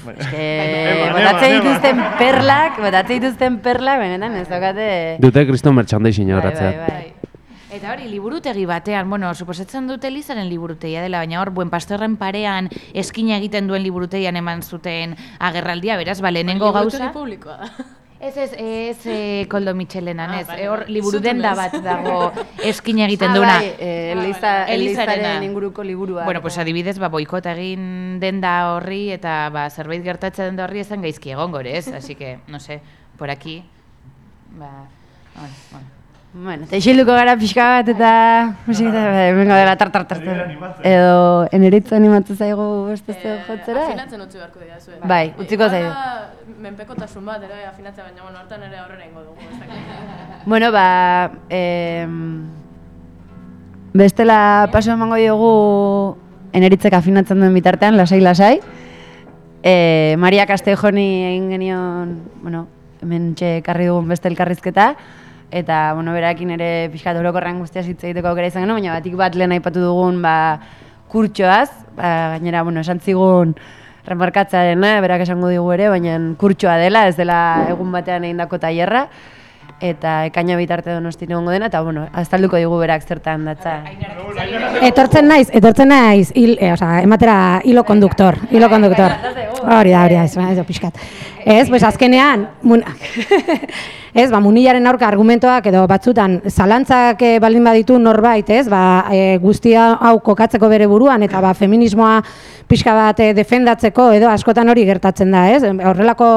Bai. Eske, [LAUGHS] botatzen ema. dituzten perlak, botatzen dituzten perlak, benetan ez daukate... Dute kriston merchandising Bai, horretzea. bai, bai. Eta hori, liburutegi batean, bueno, suposatzen dute Elizaren liburutegia dela, baina hor, buen pastorren parean eskina egiten duen liburutegian eman zuten agerraldia, beraz, ba, lehenengo Liburutegi gauza... publikoa da. Ez, ez, ez eh, Koldo Michelenan, Ah, ez. vale, Eh, Hor liburu denda bat dago [LAUGHS] eskina egiten Ah, duena. bai, eh, Eliza, Ah, vale. Elizaren inguruko liburua. Bueno, pues adibidez, ba, boikota egin denda horri eta ba, zerbait gertatzen denda horri ezen gaizki egongo ere, ez? Así que, no sé, por aquí, ba, bueno, bueno. Bueno, eta isilduko gara pixka bat eta... Musika eta bengo dela tar tar tar tar. Edo eneritza animatzen zaigu beste zeo jotzera? Eh, Afinatzen utzi beharko dira zuen. Bai, utziko zaigu. Menpekotasun bat, ere, afinatzen, baina, bueno, hortan ere aurrera ingo dugu. [LAUGHS] Bueno, ba... em, bestela paso emango diogu eneritzek afinatzen duen bitartean, lasai-lasai. E, Maria Castejoni egin genion, bueno, hemen txe karri dugun beste elkarrizketa, eta, bueno, berakin ere pixkat orokorrean guztiaz hitz egiteko aukera izan genuen, baina batik bat lehen aipatu dugun, ba, kurtxoaz, ba, gainera, bueno, esan zigun, remarkatzaren, berak esango digu ere, baina kurtsoa dela, ez dela egun batean egindako tailerra, eta ekaina bitarte donosti egongo dena, eta, bueno, aztalduko digu berak zertan datza. Etortzen naiz, etortzen naiz, hil, e, osea, ematera hilo konduktor, hilo konduktor. Hori da, hori da, ez, pixkat. Ez, pues azkenean, mun, [LAUGHS] ez, ba, munilaren aurka argumentoak edo batzutan zalantzak eh, baldin baditu norbait, ez, ba, e, guztia hau kokatzeko bere buruan, eta ba, feminismoa pixka bat eh, defendatzeko edo askotan hori gertatzen da, ez? Horrelako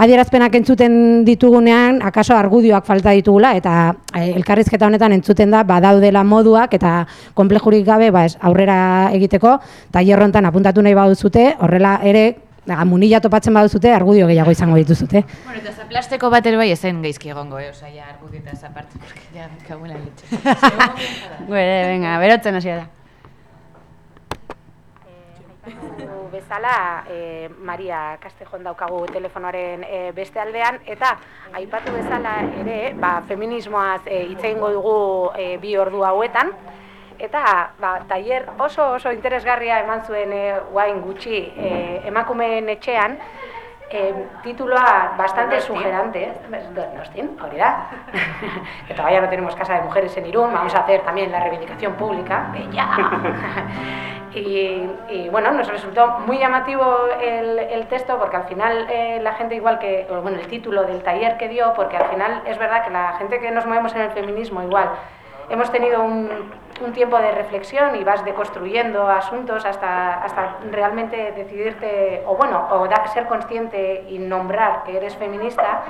adierazpenak entzuten ditugunean, akaso argudioak falta ditugula, eta eh, elkarrizketa honetan entzuten da, badaudela moduak, eta konplejurik gabe, ba, ez, aurrera egiteko, eta hierrontan apuntatu nahi baduzute, horrela ere, da, munila topatzen baduzute, argudio gehiago izango dituzute. Bueno, eta zaplasteko bat ere bai ezen gaizki egongo, eh? Osa, ja, argudieta esa parte, porque ya me cago en la leche. Gure, venga, berotzen hasi da. Aipatu bezala e, Maria Castejon daukagu telefonoaren e, beste aldean eta aipatu bezala ere ba, feminismoaz e, hitz egingo dugu e, bi ordu hauetan eta ba, tailer oso oso interesgarria eman zuen e, guain gutxi e, emakumeen etxean e, tituloa bastante sugerante, ¿eh? Donostin, hori da. [LAUGHS] que todavía no tenemos casa de mujeres en Irún, vamos a hacer también la reivindicación pública ya. [LAUGHS] y, y, bueno, nos resultó muy llamativo el, el texto porque al final eh, la gente igual que, bueno, el título del taller que dio, porque al final es verdad que la gente que nos movemos en el feminismo igual hemos tenido un, un tiempo de reflexión y vas deconstruyendo asuntos hasta, hasta realmente decidirte, o bueno, o da- ser consciente y nombrar que eres feminista,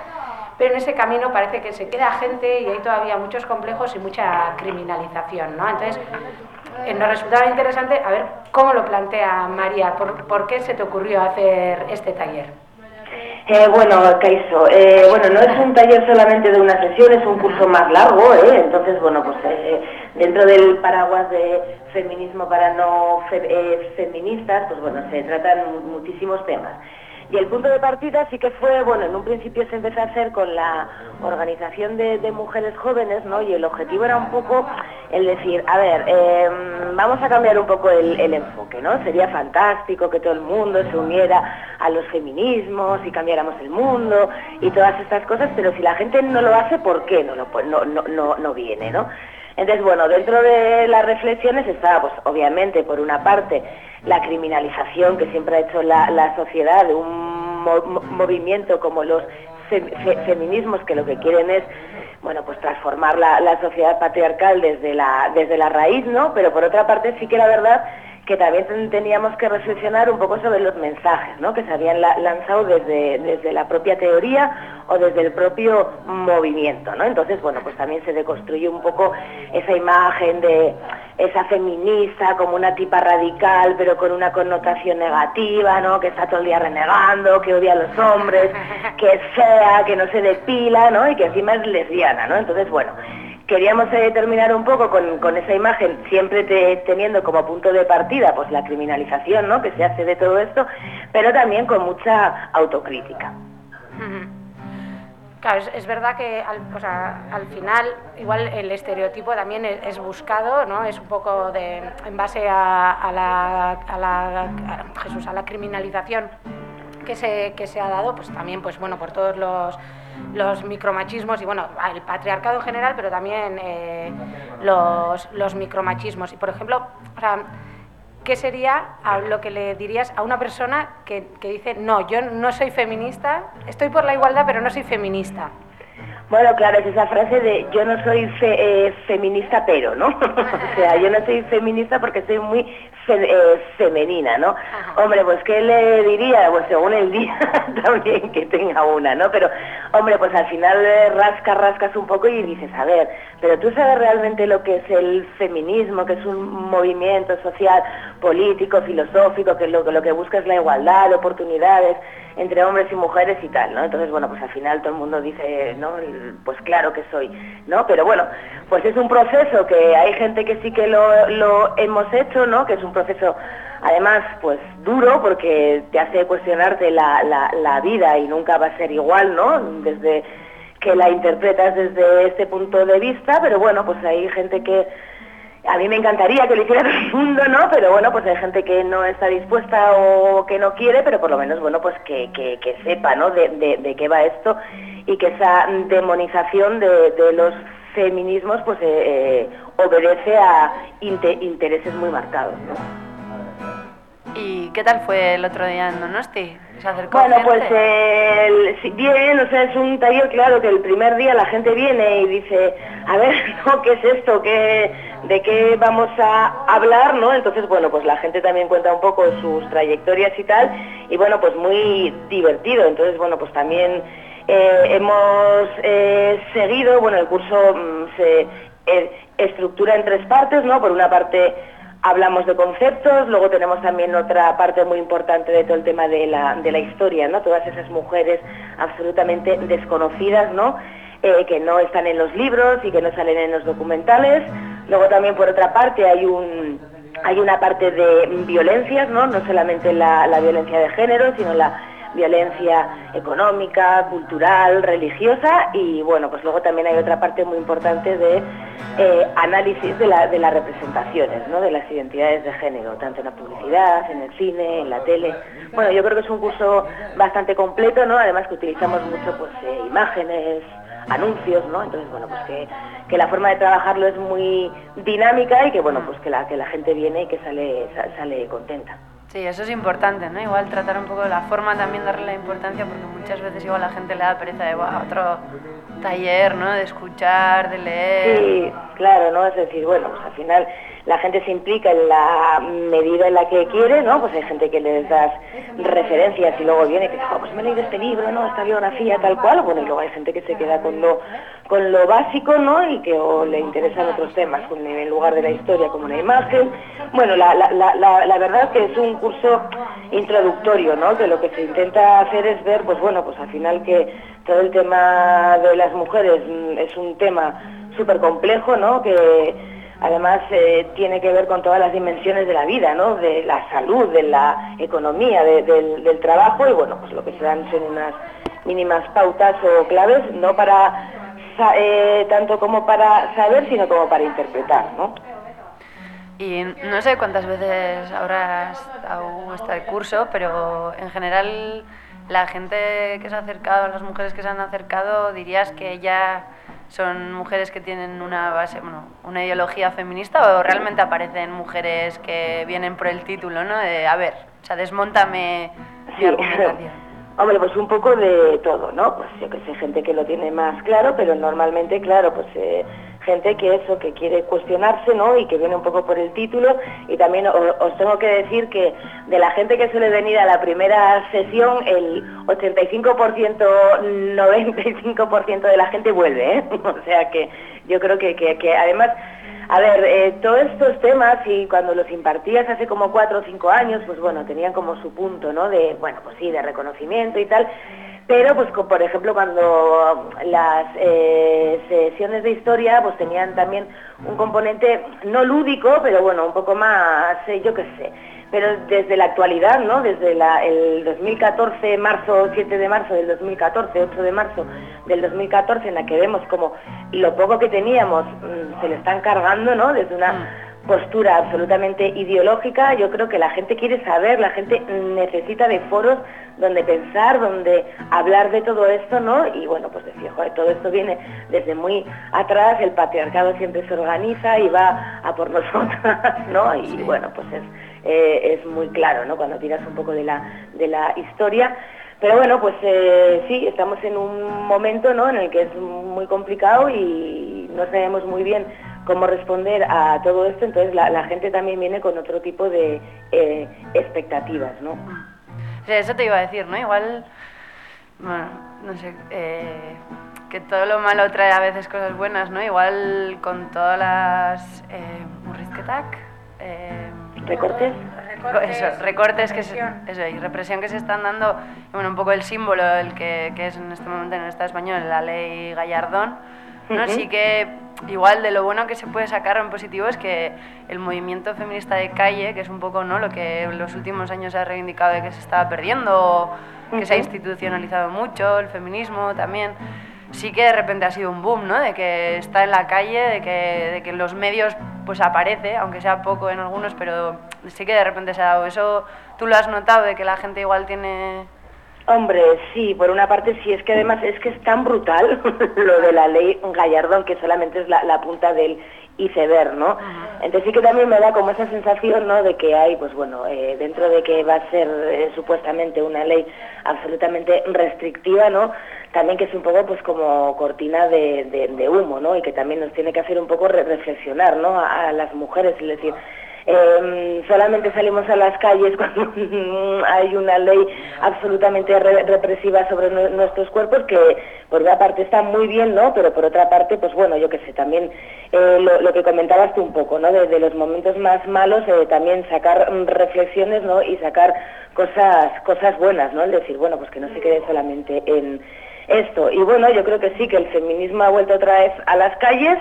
pero en ese camino parece que se queda gente y hay todavía muchos complejos y mucha criminalización, ¿no? Entonces, eh, nos resultaba interesante a ver cómo lo plantea María, por, por qué se te ocurrió hacer este taller. Eh, bueno, Caiso, eh, bueno, no es un taller solamente de una sesión, es un curso más largo, ¿eh? entonces, bueno, pues eh, dentro del paraguas de feminismo para no eh, feministas, pues bueno, se tratan mu- muchísimos temas. Y el punto de partida sí que fue, bueno, en un principio se empezó a hacer con la organización de, mujeres jóvenes, ¿no? Y el objetivo era un poco el decir, a ver, eh, vamos a cambiar un poco el, enfoque, ¿no? Sería fantástico que todo el mundo se uniera a los feminismos y cambiáramos el mundo y todas estas cosas, pero si la gente no lo hace, ¿por qué no, no, no, no, no viene, ¿no? Entonces, bueno, dentro de las reflexiones está, pues obviamente, por una parte, la criminalización que siempre ha hecho la, la sociedad un mo- mo- movimiento como los fe- fe- feminismos que lo que quieren es bueno, pues transformar la, la sociedad patriarcal desde la, desde la raíz, ¿no? Pero por otra parte sí que era verdad que también ten- teníamos que reflexionar un poco sobre los mensajes, ¿no? Que se habían la- lanzado desde, desde la propia teoría o desde el propio movimiento, ¿no? Entonces, bueno, pues también se deconstruye un poco esa imagen de esa feminista como una tipa radical, pero con una connotación negativa, ¿no? Que está todo el día renegando, que odia a los hombres, que es fea, que no se depila, ¿no? Y que encima es lesbiana, ¿no? Entonces, bueno, queríamos eh, terminar un poco con, esa imagen, siempre te- teniendo como punto de partida pues la criminalización, ¿no? Que se hace de todo esto, pero también con mucha autocrítica. Claro, es, verdad que al, o sea, al final igual el estereotipo también es, es buscado, ¿no? Es un poco de en base a, a la, a la a- Jesús a la criminalización que se, que se ha dado, pues también pues bueno por todos los los micromachismos y bueno el patriarcado en general, pero también eh, los, micromachismos y por ejemplo, o sea, ¿qué sería lo que le dirías a una persona que, que dice, no, yo no soy feminista, estoy por la igualdad, pero no soy feminista? Bueno, claro, es esa frase de yo no soy fe- eh, feminista, pero, ¿no? [LAUGHS] o sea, yo no soy feminista porque soy muy fe- eh, femenina, ¿no? Hombre, pues ¿qué le diría? Pues según el día [LAUGHS] también que tenga una, ¿no? Pero, hombre, pues al final eh, rascas, rascas un poco y dices, a ver, pero tú sabes realmente lo que es el feminismo, que es un movimiento social, político, filosófico, que lo, que lo que busca es la igualdad, oportunidades entre hombres y mujeres y tal, ¿no? Entonces, bueno, pues al final todo el mundo dice, ¿no? Pues claro que soy, ¿no? Pero bueno, pues es un proceso que hay gente que sí que lo, lo hemos hecho, ¿no? Que es un proceso, además, pues duro, porque te hace cuestionarte la, la, la vida y nunca va a ser igual, ¿no? Desde que la interpretas desde este punto de vista, pero bueno, pues hay gente que a mí me encantaría que lo hiciera [LAUGHS] todo el mundo, ¿no? Pero bueno, pues hay gente que no está dispuesta o que no quiere, pero por lo menos, bueno, pues que, que, que sepa, ¿no? De, de, de qué va esto y que esa demonización de, de los feminismos, pues eh, eh, obedece a inte- intereses muy marcados, ¿no? ¿Y qué tal fue el otro día en Donosti? ¿Se acercó Bueno, gente? pues eh, el- bien, o sea, es un taller, claro, que el primer día la gente viene y dice, a ver, [LAUGHS] ¿no? ¿qué es esto? ¿Qué, ¿De qué vamos a hablar? ¿no? Entonces, bueno, pues la gente también cuenta un poco sus trayectorias y tal, y bueno, pues muy divertido. Entonces, bueno, pues también eh, hemos eh, seguido, bueno, el curso mm, se eh, estructura en tres partes, ¿no? Por una parte hablamos de conceptos, luego tenemos también otra parte muy importante de todo el tema de la, de la historia, ¿no? Todas esas mujeres absolutamente desconocidas, ¿no? Que no están en los libros y que no salen en los documentales. Luego también por otra parte hay un hay una parte de violencias, ¿no? No solamente la, la violencia de género, sino la violencia económica, cultural, religiosa y bueno, pues luego también hay otra parte muy importante de eh, análisis de, la- de las representaciones, ¿no? de las identidades de género, tanto en la publicidad, en el cine, en la tele. Bueno, yo creo que es un curso bastante completo, ¿no? Además que utilizamos mucho pues eh, imágenes, anuncios, ¿no? Entonces, bueno, pues que, que la forma de trabajarlo es muy dinámica y que bueno, pues que la, que la gente viene y que sale, sa- sale contenta. Sí, eso es importante, ¿no? Igual tratar un poco de la forma también, darle la importancia, porque muchas veces igual la gente le da pereza de, "Buah, otro taller, ¿no? De escuchar, de leer. Sí, claro, ¿no? Es decir, bueno, pues al final la gente se implica en la medida en la que quiere, ¿no? Pues hay gente que les das referencias y luego viene que dice, "Oh, pues me he leído este libro, ¿no? Esta biografía, tal cual. Bueno, y luego hay gente que se queda con lo, con lo básico, ¿no? Y que o le interesan otros temas, con en lugar de la historia como la imagen. Bueno, la, la, la, la, verdad que es un curso introductorio, ¿no? Que lo que se intenta hacer es ver, pues bueno, pues al final que todo el tema de las mujeres mm, es un tema súper complejo, ¿no? Que además eh, tiene que ver con todas las dimensiones de la vida, ¿no? De la salud, de la economía, de- del, trabajo y bueno, pues lo que se dan son unas mínimas pautas o claves, no para eh, tanto como para saber, sino como para interpretar, ¿no? Y no sé cuántas veces habrás dado este curso, pero en general la gente que se ha acercado, las mujeres que se han acercado, dirías que ya son mujeres que tienen una base, bueno, una ideología feminista o realmente aparecen mujeres que vienen por el título, ¿no? De, a ver, o sea, desmontame mi Sí. [LAUGHS] argumentación. Hombre, pues un poco de todo, ¿no? Pues yo que sé, gente que lo tiene más claro, pero normalmente, claro, pues eh, gente que eso, que quiere cuestionarse, ¿no? Y que viene un poco por el título. Y también os tengo que decir que de la gente que suele venir a la primera sesión, el 85%, 95% de la gente vuelve, ¿eh? [LAUGHS] O sea que yo creo que, que, que además... A ver, eh, todos estos temas y cuando los impartías hace como cuatro o cinco años, pues bueno, tenían como su punto, ¿no? De, bueno, pues sí, de reconocimiento y tal. Pero, pues, por ejemplo, cuando las eh, sesiones de historia, pues tenían también un componente no lúdico, pero bueno, un poco más, eh, yo qué sé. Pero desde la actualidad, ¿no? Desde el 2014, marzo, 7 de marzo del 2014, 8 de marzo del 2014, en la que vemos como lo poco que teníamos mm, se le están cargando, ¿no? Desde una postura absolutamente ideológica, yo creo que la gente quiere saber, la gente necesita de foros donde pensar, donde hablar de todo esto, ¿no? Y bueno, pues decía, joder, todo esto viene desde muy atrás, el patriarcado siempre se organiza y va a por [LAUGHS] nosotras, ¿no? Y bueno, pues es, eh, es muy claro, ¿no? Cuando tiras un poco de la, de la historia. Pero bueno, pues eh, sí, estamos en un momento ¿no? en el que es muy complicado y no sabemos muy bien cómo responder a todo esto, entonces la, la gente también viene con otro tipo de eh, expectativas, ¿no? O sea, eso te iba a decir, ¿no? Igual, bueno, no sé, eh, que todo lo malo trae a veces cosas buenas, ¿no? Igual con todas las... Eh, eh, ¿Recortes? eso, recortes que se, eso, y represión que se están dando, bueno, un poco el símbolo el que, que es en este momento en el Estado español, la ley Gallardón, ¿no? Que igual de lo bueno que se puede sacar en positivo es que el movimiento feminista de calle, que es un poco ¿no? lo que en los últimos años se ha reivindicado de que se estaba perdiendo, que se ha institucionalizado mucho, el feminismo también, sí que de repente ha sido un boom, ¿no? De que está en la calle, de que, de que en los medios pues aparece, aunque sea poco en algunos, pero sí que de repente se ha dado. Eso tú lo has notado, de que la gente igual tiene... Hombre, sí, por una parte sí, es que además es que es tan brutal [LAUGHS] lo de la ley Gallardón que solamente es la, la punta del iceberg, ¿no? Entonces sí que también me da como esa sensación, ¿no? De que hay, pues bueno, eh, dentro de que va a ser eh, supuestamente una ley absolutamente restrictiva, ¿no? También que es un poco pues como cortina de, de- de humo, ¿no? Y que también nos tiene que hacer un poco re- reflexionar, ¿no? A, a las mujeres, es decir, eh, solamente salimos a las calles [LAUGHS] cuando hay una ley absolutamente re- represiva sobre nue- nuestros cuerpos que por una parte está muy bien, ¿no? Pero por otra parte, pues bueno, yo qué sé, también eh, lo, que comentabas tú un poco, ¿no? De, de los momentos más malos, eh, también sacar mm, reflexiones, ¿no? Y sacar cosas, cosas buenas, ¿no? Es decir, bueno, pues que no se quede solamente en esto. Y bueno, yo creo que sí, que el feminismo ha vuelto otra vez a las calles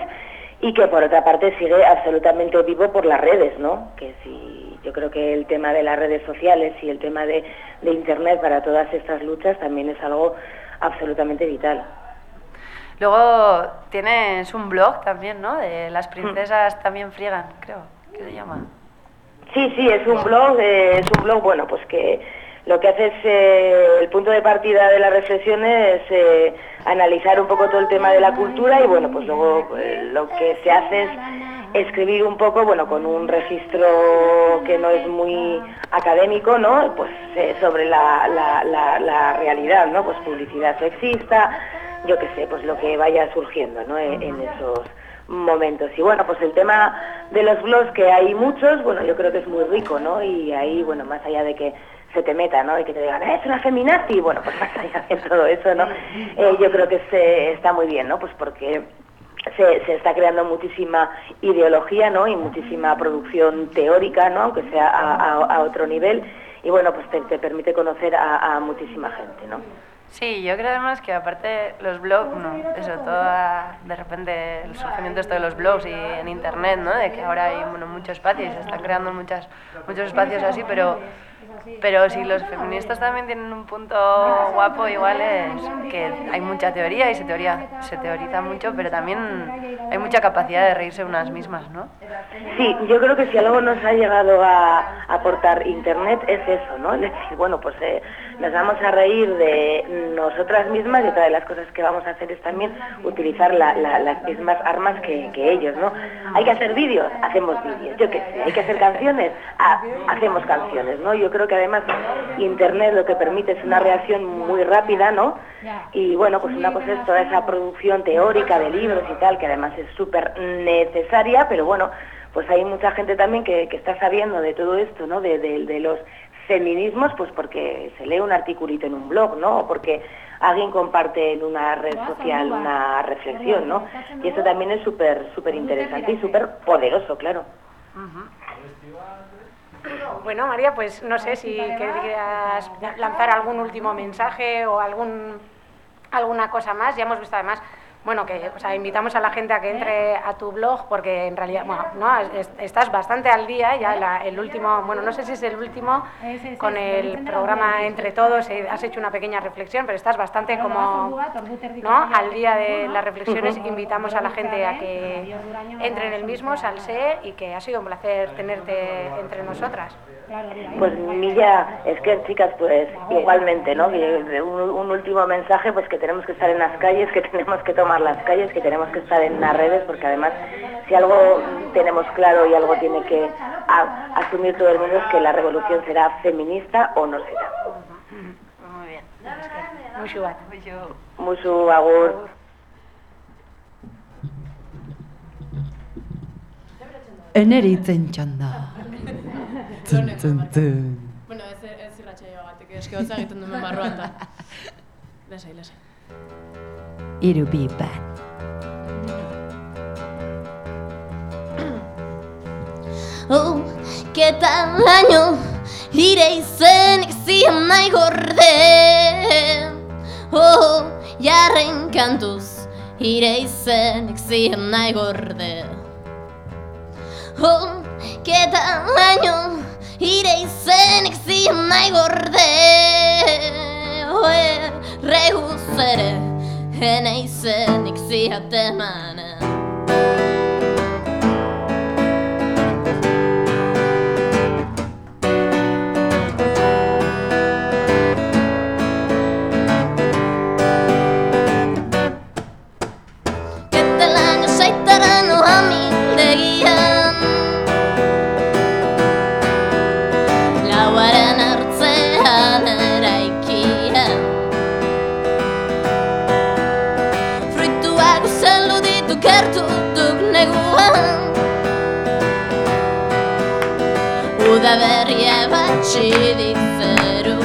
y que por otra parte sigue absolutamente vivo por las redes, ¿no? Que sí, yo creo que el tema de las redes sociales y el tema de, de Internet para todas estas luchas también es algo absolutamente vital. Luego tienes un blog también, ¿no? De las princesas también friegan, creo, que se llama. Sí, sí, es un blog, eh, es un blog, bueno, pues que lo que hace es, eh, el punto de partida de las reflexiones es eh, analizar un poco todo el tema de la cultura y bueno, pues luego eh, lo que se hace es escribir un poco, bueno, con un registro que no es muy académico, ¿no? Pues sobre la, la, la, la realidad, ¿no? Pues publicidad sexista, yo qué sé, pues lo que vaya surgiendo, ¿no? En, en esos momentos. Y bueno, pues el tema de los blogs, que hay muchos, bueno, yo creo que es muy rico, ¿no? Y ahí, bueno, más allá de que se te meta, ¿no? Y que te digan, "Eh, es una feminazi, bueno, pues [LAUGHS] más allá de todo eso, ¿no? [LAUGHS] Eh, yo creo que se, está muy bien, ¿no? Pues porque se, se está creando muchísima ideología, ¿no? Y muchísima producción teórica, ¿no? Aunque sea a, a- a otro nivel. Y bueno, pues te, te permite conocer a, a muchísima gente, ¿no? Sí, yo creo además que aparte los blogs, no, eso, toda, de repente el surgimiento esto de los blogs y en internet, ¿no? De que ahora hay bueno, mucho espacio y se están creando muchas, muchos espacios así, pero Pero si los feministas también tienen un punto guapo, igual es que hay mucha teoría y se, teoría, se teoriza mucho, pero también hay mucha capacidad de reírse unas mismas, ¿no? Sí, yo creo que si algo nos ha llegado a aportar Internet es eso, ¿no? Es decir, bueno, pues eh, nos vamos a reír de nosotras mismas y otra de las cosas que vamos a hacer es también utilizar la- la- las mismas armas que, que ellos, ¿no? Hay que hacer vídeos, hacemos vídeos, yo qué sé, hay que hacer canciones, ah, hacemos canciones, ¿no? Yo creo que además Internet lo que permite es una reacción muy rápida, ¿no? Y bueno, pues una cosa es toda esa producción teórica de libros y tal, que además es súper necesaria, pero bueno, pues hay mucha gente también que, que está sabiendo de todo esto, ¿no? De, de- de los feminismos, pues porque se lee un articulito en un blog, ¿no? O porque alguien comparte en una red social una reflexión, ¿no? Y eso también es súper, súper interesante y súper poderoso, claro. Bueno, María, pues no sé si querías lanzar algún último mensaje o algún alguna cosa más. Ya hemos visto además, bueno, que o sea, invitamos a la gente a que entre a tu blog porque en realidad, bueno, no, Es- estás bastante al día, ya la- el último, bueno, no sé si es el último con el programa Entre Todos, eh, has hecho una pequeña reflexión, pero estás bastante como, ¿no? Al día de las reflexiones [LAUGHS] invitamos a la gente a que entre en el mismo, salse y que ha sido un placer tenerte entre nosotras. Pues Milla, es que chicas, pues igualmente, ¿no? Un último mensaje, pues que tenemos que estar en las calles, que tenemos que tomar las calles, que tenemos que estar en las redes, porque además si algo tenemos claro y algo tiene que a- asumir todo el mundo es que la revolución será feminista o no será. Muy bien. Mucho agur. Eneritzen txanda. Tzun, tzun, tzun. Bueno, ez, jogatik, eski hotza egiten duen barruan da. Lasai, lasai. it'll be bad. Oh, qué tal tan daño iré si me acordé. Oh, jarren kantuz ire izenek ziren nahi gorde. Oh, ketan laino ire izenek ziren nahi gorde. Oe, oh, eh, rehuz ere. En Häneissä niksiä tämänen. Bavaria facci di ferro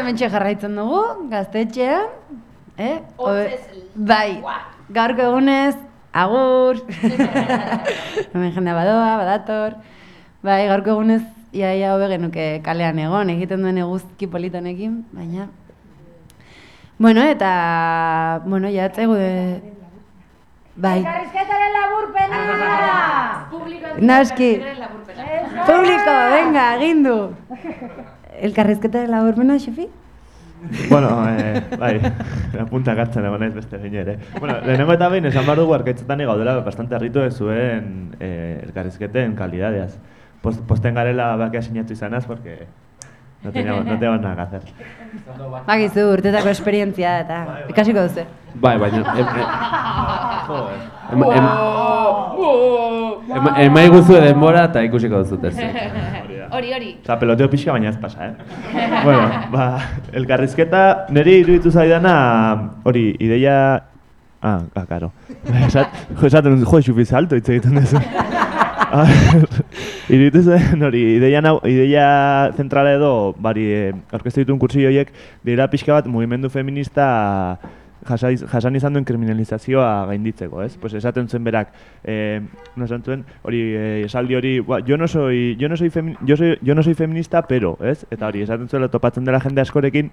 hementxe jarraitzen dugu, gaztetxean. Eh? Hobe- bai, gaurko egunez, agur. [LAUGHS] Hemen jendea badoa, badator. Bai, gaurko egunez, iaia hobe genuke kalean egon, egiten duen eguzki politonekin, baina... Bueno, eta... Bueno, ja etzaigu de... Bai. Elkarrizketaren laburpena! [LAUGHS] Naski. Publiko, venga, agindu. Elkarrizketa de laburpena, xefi? Bueno, eh, bai, apunta gartzen egon naiz beste behin ere. Bueno, lehenengo eta behin esan behar dugu arkaitzetan gaudela bastante harritu ez zuen eh, elkarrizketen kalidadeaz. Post, posten garela bakia sinatu izanaz, porque no teníamos, no teníamos nada que hacer. Bakizu, urtetako esperientzia eta ikasiko duzu. Bai, baina... Em, em, em, em, em, emai guzue denbora eta ikusiko duzute. Hori, hori. Osa, peloteo pixka baina ez pasa, eh? bueno, ba, elkarrizketa niri iruditu zaidana, hori, ideia... Ah, ah, karo. Esat, jo, esaten, jo, xufi salto hitz egiten duzu. Ah, Iruditu zen, hori, ideia, nau, ideia zentrala edo, bari, eh, aurkeztu dituen kursi horiek, dira pixka bat mugimendu feminista jasan izan duen kriminalizazioa gainditzeko, ez? Pues esaten zuen berak, eh, no zuen, hori, eh, esaldi hori, "Buah, yo no soy, yo no soy, femi yo soy, yo no soy feminista, pero, ez? Eta hori, esaten zuela topatzen dela jende askorekin,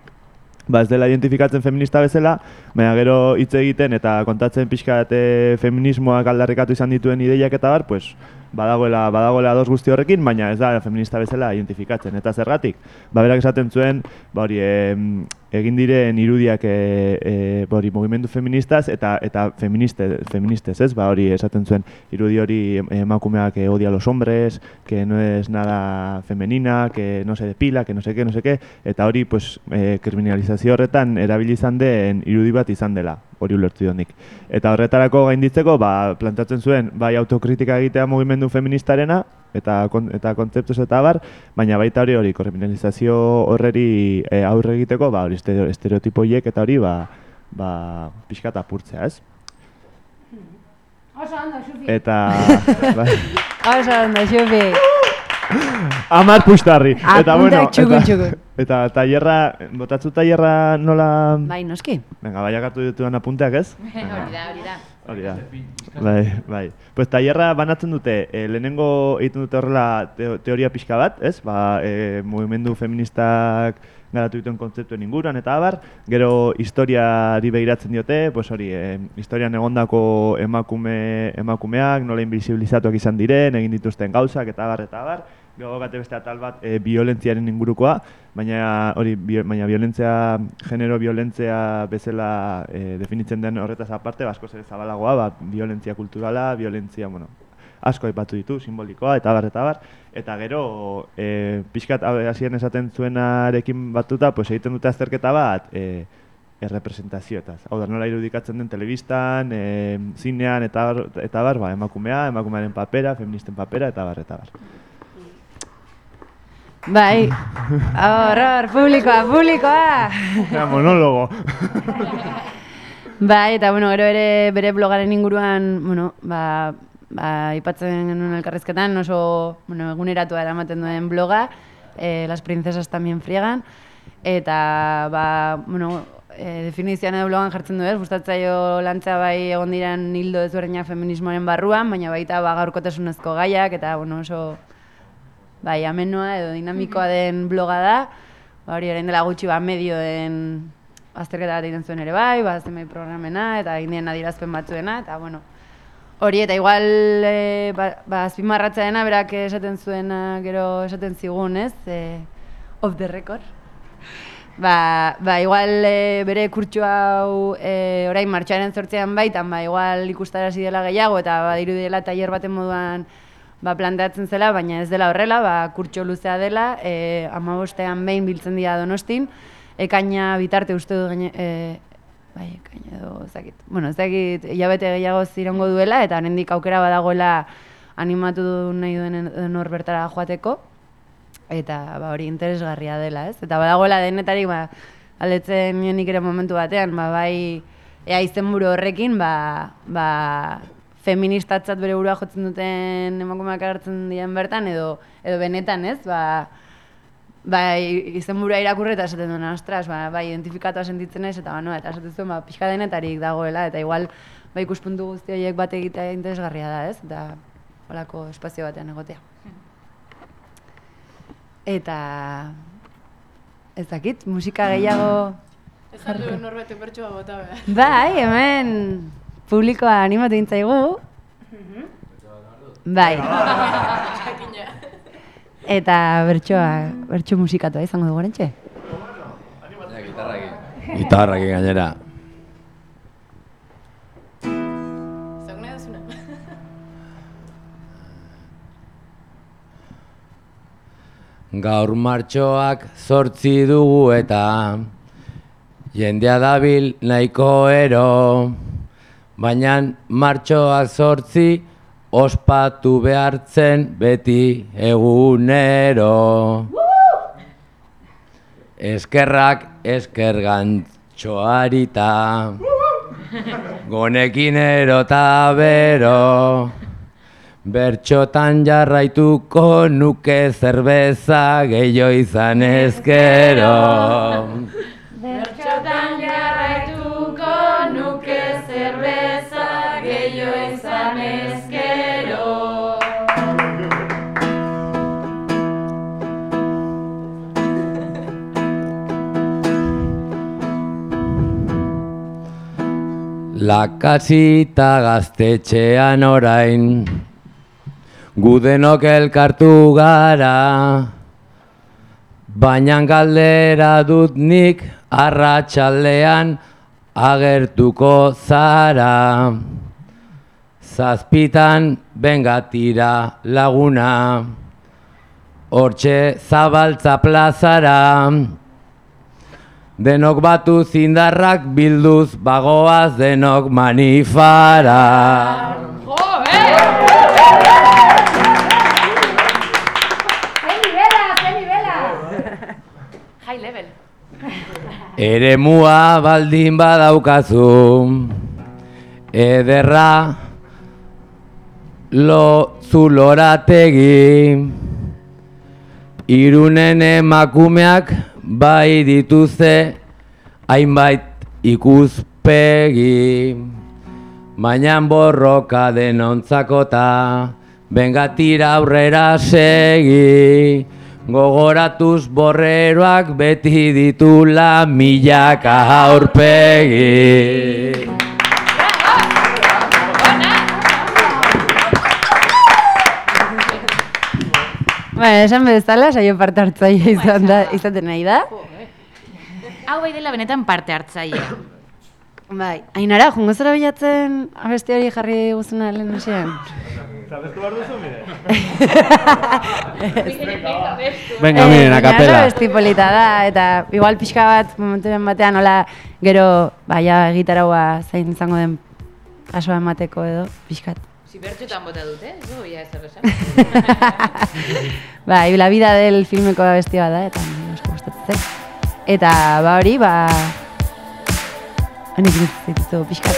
ba ez dela identifikatzen feminista bezala, baina gero hitz egiten eta kontatzen pixka eh, feminismoak aldarrikatu izan dituen ideiak eta bar, pues badagoela badagoela dos guzti horrekin, baina ez da feminista bezala identifikatzen. Eta zergatik? Ba berak esaten zuen, ba hori em, egin diren irudiak e, e, ba hori mugimendu feministaz eta eta feministe feministez, ez? Ba hori esaten zuen irudi hori em- emakumeak que odia los hombres, que no es nada femenina, que no se depila, que no sé qué, no sé qué, eta hori pues e, kriminalizazio horretan erabili izan den irudi bat izan dela, hori ulertu dionik. Eta horretarako gainditzeko, ba, plantatzen zuen, bai autokritika egitea mugimendu feministarena, eta kon, eta kontzeptuz eta bar, baina baita hori hori kriminalizazio horreri e, aurre egiteko, ba hori estereo- estereotipo hiek eta hori ba ba pixkat apurtzea, ez? Oso ondo, Xufi. Eta [LAUGHS] bai. Oso ondo, xufi. Amar pustarri. Eta Apuntak bueno, txukun, eta, txukun. Eta tailerra, botatzu tailerra nola... Bai, noski. Venga, bai hartu ditudan apunteak, ez? [LAUGHS] hori da, hori da. Hori da. Bai, bai. Pues tailerra banatzen dute, e, lehenengo egiten dute horrela teo- teoria pixka bat, ez? Ba, e, mugimendu feministak garatu dituen kontzeptuen inguruan eta abar, gero historiari begiratzen diote, pues hori, e, historian egondako emakume emakumeak nola invisibilizatuak izan diren, egin dituzten gauzak eta abar eta abar, gero bate beste atal bat e, violentziaren ingurukoa, baina hori bio, baina violentzia genero violentzia bezala e, definitzen den horretaz aparte, ba, askoz ere zabalagoa, ba, violentzia kulturala, violentzia, bueno, asko aipatu ditu, simbolikoa, eta bar, eta bar, eta gero, e, pixkat hau, hasieran esaten zuenarekin batuta, pues egiten dute azterketa bat, e, errepresentazioetaz. Hau da, nola irudikatzen den telebistan, e, zinean, eta bar, eta bar, ba, emakumea, emakumearen papera, feministen papera, eta bar, eta bar. Bai. Hor, hor, publikoa, publikoa. Ja, monologo. Bai, eta bueno, gero ere bere blogaren inguruan, bueno, ba, ba, ipatzen genuen elkarrizketan oso, bueno, eguneratua eramaten duen bloga, eh, Las princesas también friegan, eta, ba, bueno, e, definizioan edo blogan jartzen du ez, gustatzaio lantza bai egon diren hildo ezberdinak feminismoaren barruan, baina baita ba, gaurkotasunezko gaiak, eta, bueno, oso, bai, amenoa edo dinamikoa den bloga da, ba, hori orain dela gutxi ba, medioen azterketa bat egiten zuen ere bai, ba, zenbait programena, eta indien adierazpen batzuena, eta bueno, hori, eta igual, e, ba, ba, azpimarratza berak esaten zuena, gero esaten zigun, ez, e, off the record. Ba, ba igual e, bere kurtsu hau e, orain martxoaren zortzean baitan, ba, igual ikustarazi dela gehiago, eta ba, dirudela tailer baten moduan ba, planteatzen zela, baina ez dela horrela, ba, kurtxo luzea dela, e, amabostean behin biltzen dira donostin, ekaina bitarte uste du gaine, e, bai, ekaina edo, ez dakit, bueno, ez dakit, hilabete gehiago zirongo duela, eta hemendik aukera badagoela animatu nahi duen nor bertara joateko, eta ba, hori interesgarria dela, ez? Eta badagoela denetarik, ba, aldetzen nik ere momentu batean, ba, bai, ea izenburu horrekin, ba, ba, feministatzat bere burua jotzen duten emakumeak agertzen diren bertan, edo, edo benetan, ez? Ba, bai, izenburua irakurri eta esaten duen, ostras, ba, bai, identifikatua sentitzen ez, eta bano, eta esaten zuen, ba, pixka denetarik dagoela, eta igual, ba, ikuspuntu guzti horiek bat egitea interesgarria da, ez? Eta, holako espazio batean egotea. Eta, ez dakit, musika gehiago... Ez aldu norbete pertsua bota behar. Bai, hemen publikoa animatu intzaigu. Bai. Jakina. [LAUGHS] Eta bertsoa, bertso musikatua izango dugu orentxe? Gitarrakin gainera. Nahi duzuna. Gaur martxoak zortzi dugu eta jendea dabil nahiko ero. Baina martxoak zortzi ospatu behartzen beti egunero. Eskerrak esker gantxoarita, gonekin erota bero. Bertxotan jarraituko nuke zerbeza gehiago izan ezkero. Izan ezkero. Lakasita gaztetxean orain, gudenok elkartu gara, baina galdera dut nik arratsaldean agertuko zara. Zazpitan bengatira laguna, hortxe zabaltza plazara, denok batu zindarrak bilduz bagoaz denok manifara. High level. Eremua baldin badaukazu, ederra lo zulorategi, irunen emakumeak bai dituzte hainbait ikuspegi, baina borroka denontzakota, bengatira aurrera segi, gogoratuz borreroak beti ditula milaka aurpegi. Bueno, esan bezala, saio parte hartzaile izan da, izaten nahi da. Hau bai dela benetan parte hartzailea. Bai, ainara, jungo zara bilatzen abesti hori jarri guzuna lehen esean? Zabestu behar duzu, mire? [LAUGHS] Venga, miren, a capela. Abesti polita da, eta igual pixka bat, momenturen batean, hola, gero, baia gitaraua zain izango den pasoa emateko edo, pixkat. Si bertxotan bota dute, ez ja ezer esan. [LAUGHS] Bai, la vida del filmeko abesti bat da, eta asko gustatzen zen. Eta, ba hori, ba... Honek dituzu pixkat.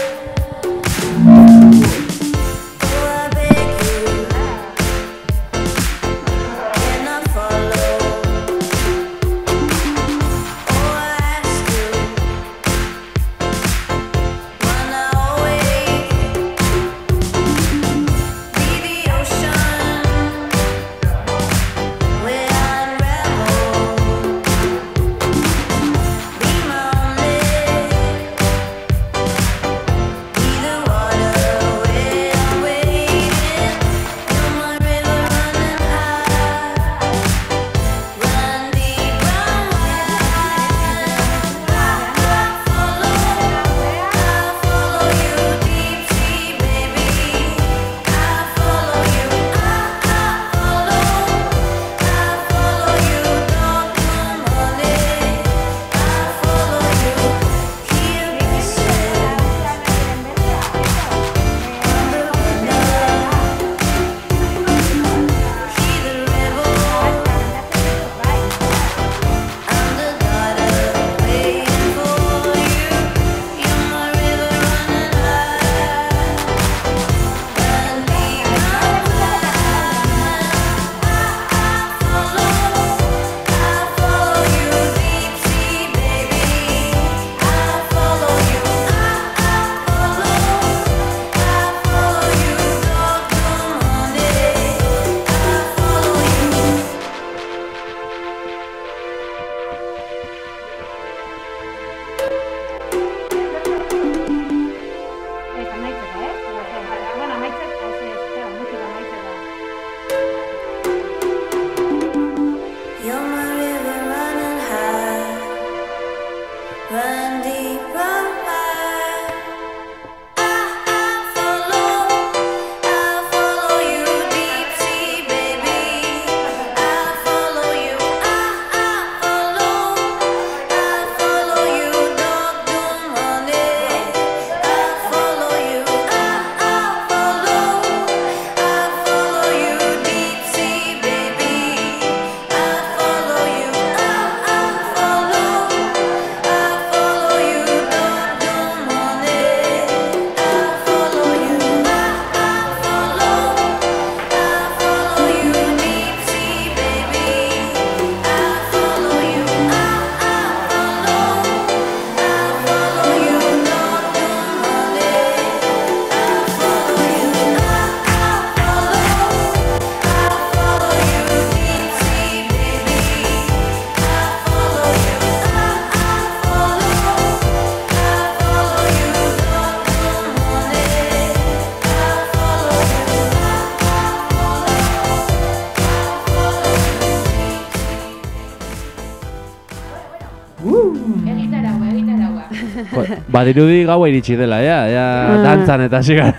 Badirudi gaua iritsi dela, ja, ja, Ah. dantzan eta hasi gara.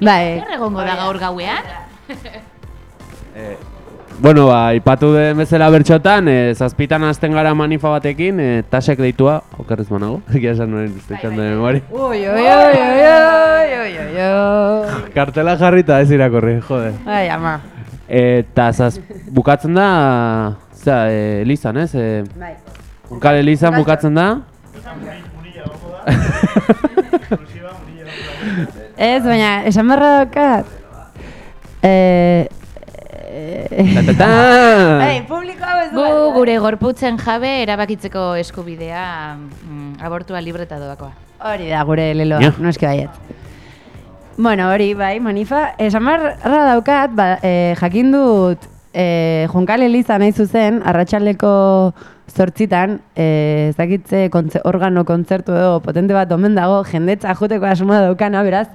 Bai. Zer egongo da gaur gauean? [LAUGHS] Bueno, ba, ipatu den bezala bertxotan, e, zazpitan hasten gara manifa batekin, e, tasek deitua, okerrez manago, egia [LAUGHS] esan noren izteitzen de memori. Ui, ui, ui, ui, ui, ui. Kartela jarrita ez irakorri, jode. Ai, ama. Eta zaz, bukatzen da, zera, e, Elizan, ez? E, Bai. Unkal Elizan bukatzen da. Ez, baina, esan barra daukat. Eh, Ta, ta, ez Gu gure gorputzen jabe erabakitzeko eskubidea mm, abortua libreta doakoa. Hori da gure leloa, Ja. no eski baiet. Bueno, hori, bai, manifa, esan barra daukat, ba, eh, jakin dut, eh, Junkal Eliza nahi zuzen, arratsaldeko zortzitan, eh, ez dakitze kontze, organo kontzertu edo potente bat omen dago, jendetza joteko asmoa daukana, beraz,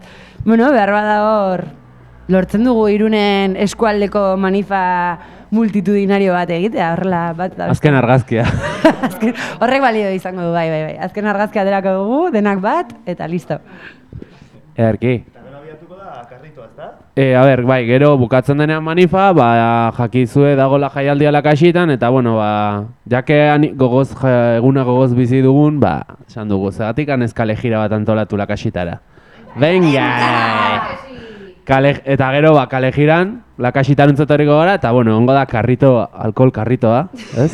bueno, behar bada hor, lortzen dugu irunen eskualdeko manifa multitudinario bat egitea, horrela bat da. Azken argazkia. [LAUGHS] Azken, horrek balio izango du, bai, bai, bai. Azken argazkia aterako dugu, denak bat, eta listo. Ederki. E, a ber, bai, gero bukatzen denean manifa, ba, jakizue dagola jaialdia lakasitan, eta bueno, ba, jake ani- gogoz, ja, eguna gogoz bizi dugun, ba, esan dugu, zegatik anezkale gira bat antolatu lakasitara. Venga! Kale, eta gero, ba, kale jiran, lakasitan entzotoriko gara, eta bueno, ongo da karrito, alkohol karritoa, ez?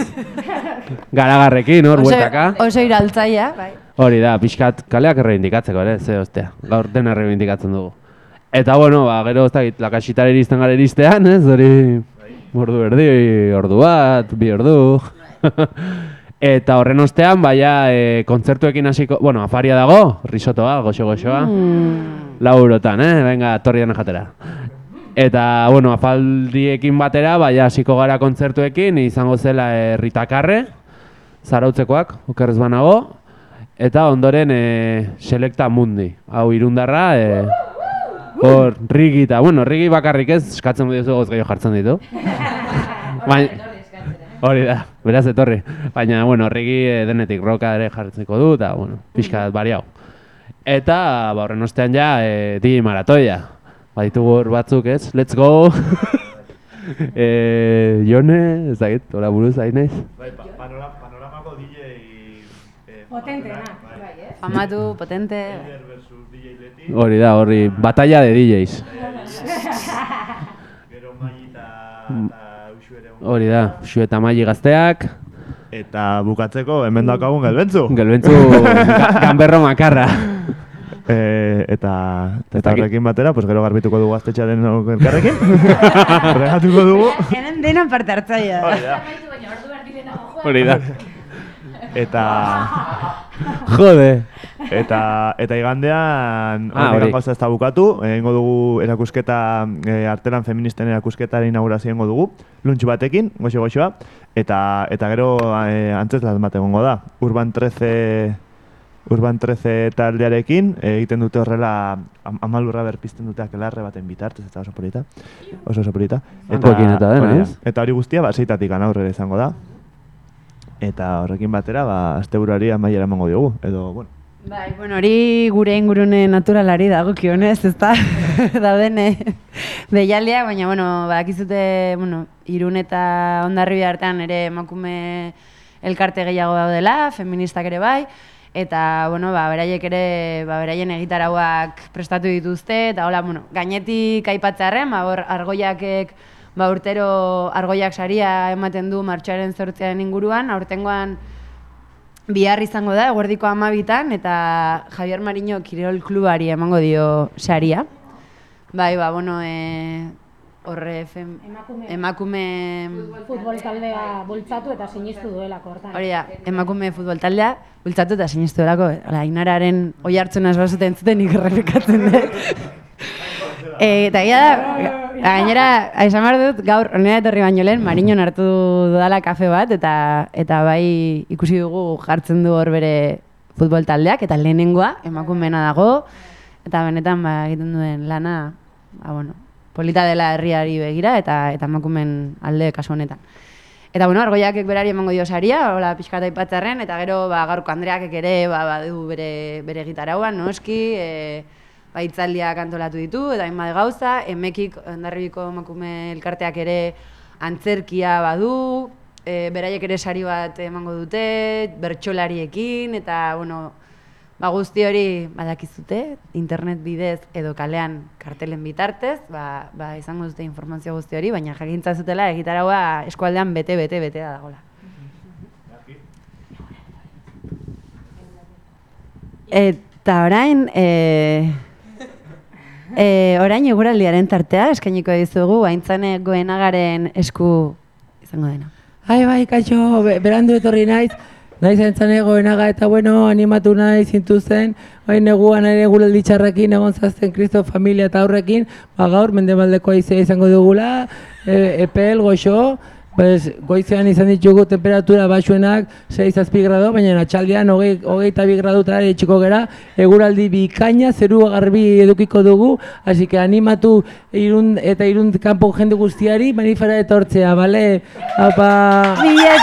[LAUGHS] Garagarrekin, hor, bueltaka. oso iraltzaia, bai. Hori da, pixkat kaleak erreindikatzeko ere, ze ostea, gaur dena erreindikatzen dugu. Eta bueno, ba, gero ez dakit, lakasitara iristen gara iristean, ez, hori ordu erdi, ordu bat, bi ordu. [LAUGHS] Eta horren ostean, baia, e, kontzertuekin hasiko, bueno, afaria dago, risotoa, goxo-goxoa. Lau eurotan, eh? Venga, torri dena jatera. Eta, bueno, afaldiekin batera, baia hasiko gara kontzertuekin, izango zela e, Ritakarre, zarautzekoak, okerrez banago, eta ondoren e, Selecta Mundi, hau irundarra, e, hor, Rigi eta, bueno, Rigi bakarrik ez, eskatzen dituzu goz gehiago jartzen ditu. [LAUGHS] Baina, hori da, beraz etorri. Baina, bueno, Rigi e, denetik roka ere jartzeko du, eta, bueno, pixka bariau. Eta, ba, horren ostean ja, e, DJ maratoia. Baditugu hor batzuk, ez? Let's go! [LAUGHS] e, Jone, ez dakit, hola buruz hain naiz? Bai, pa, panora, panoramako DJ... Eh, Potenteena, bai, eh? Famatu, potente. Eider versus DJ. Hori da, horri, batalla de DJs. Gero Maita eta Uxu ere. Hori da, Xu eta Maili gazteak. Eta bukatzeko hemen daukagun gelbentzu. Gelbentzu ga- [LAUGHS] ganberro makarra. E, eta eta Eta ki- horrekin batera, pues gero garbituko dugu gaztetxearen elkarrekin. [LAUGHS] Regatuko dugu. Hemen dena parte hartzaia. Hori da. Hori da. Eta [LAUGHS] Jode. eta eta igandean Ah, hori. gauza ez da bukatu, egingo dugu erakusketa e, artelan feministen erakusketaren inaugurazio egingo dugu, luntxu batekin, goxo goxoa, eta eta gero e, antzeslat bat egongo da. Urban 13 Urban 13 taldearekin e, egiten dute horrela am amalurra berpizten dute akelarre baten bitartez eta oso polita. Oso oso polita. Frankoekin eta dena? Eta hori guztia ba seitatik aurrera izango da. Eta horrekin batera ba asteburuari amaiera emango diogu edo bueno, Bai, bueno, hori gure ingurune naturalari dagokionez, ezta? [LAUGHS] Dauden eh, deialdiak, baina bueno, badakizute, bueno, Irun eta Hondarribia artean ere emakume elkarte gehiago daudela, feministak ere bai, eta bueno, ba, beraiek ere, ba, beraien egitarauak prestatu dituzte, eta hola, bueno, gainetik aipatzearren, ba, hor argoiakek ba, urtero argoiak saria ematen du martxoaren zortzean inguruan, aurtengoan bihar izango da, eguerdiko amabitan, eta Javier Mariño Kirol Klubari emango dio saria. Bai, ba, bueno, e, horre fem, Emakume. emakume Futbol taldea bultzatu eta sinistu duelako hortan. Hori da, emakume futbol taldea, bultzatu eta sinistu delako, ala, inararen oi hartzuna ez bazuten zuten nik errepikatzen dut. [LAUGHS] e, eta egia da, gainera, esan behar dut, gaur, honera etorri baino lehen, Mariñon hartu dudala kafe bat, eta eta bai ikusi dugu jartzen du hor bere futbol taldeak, eta lehenengoa, emakumeena dago, eta benetan ba, egiten duen lana, ba, bueno, polita dela herriari begira, eta eta emakumen alde kasu honetan. Eta bueno, argoiakek berari emango dio saria, hola pixkat aipatzearren, eta gero ba, gaurko Andreak ere ba, badu bere, bere gitarauan, noski, e, ba, hitzaldiak antolatu ditu, eta hainbat gauza, emekik ondarribiko emakume elkarteak ere antzerkia badu, e, beraiek ere sari bat emango dute, bertsolariekin, eta bueno, ba, guzti hori badakizute, internet bidez edo kalean kartelen bitartez, ba, ba, izango dute informazio guzti hori, baina jakintza zutela egitaraua eskualdean bete, bete, betea dagola. Eta orain, e, e, orain eguraldiaren tartea eskainiko dizugu, aintzane goenagaren esku izango dena. Ai, bai, kaixo, be- berandu etorri naiz, naiz entzan egoenaga eta bueno, animatu nahi zintu zen, bai neguan ere guraldi txarrekin egon zazten kristo familia eta aurrekin, ba gaur mendebaldeko aizea izango dugula, e, epel, goxo, Pues, goizean izan ditugu temperatura baxuenak 6-7 grado, baina atxaldean hogei, hogeita bi gradutara etxiko gera, eguraldi bikaina, zeru garbi edukiko dugu, hasi que animatu irun, eta irun kanpo jende guztiari manifara etortzea, bale? Apa! Mila!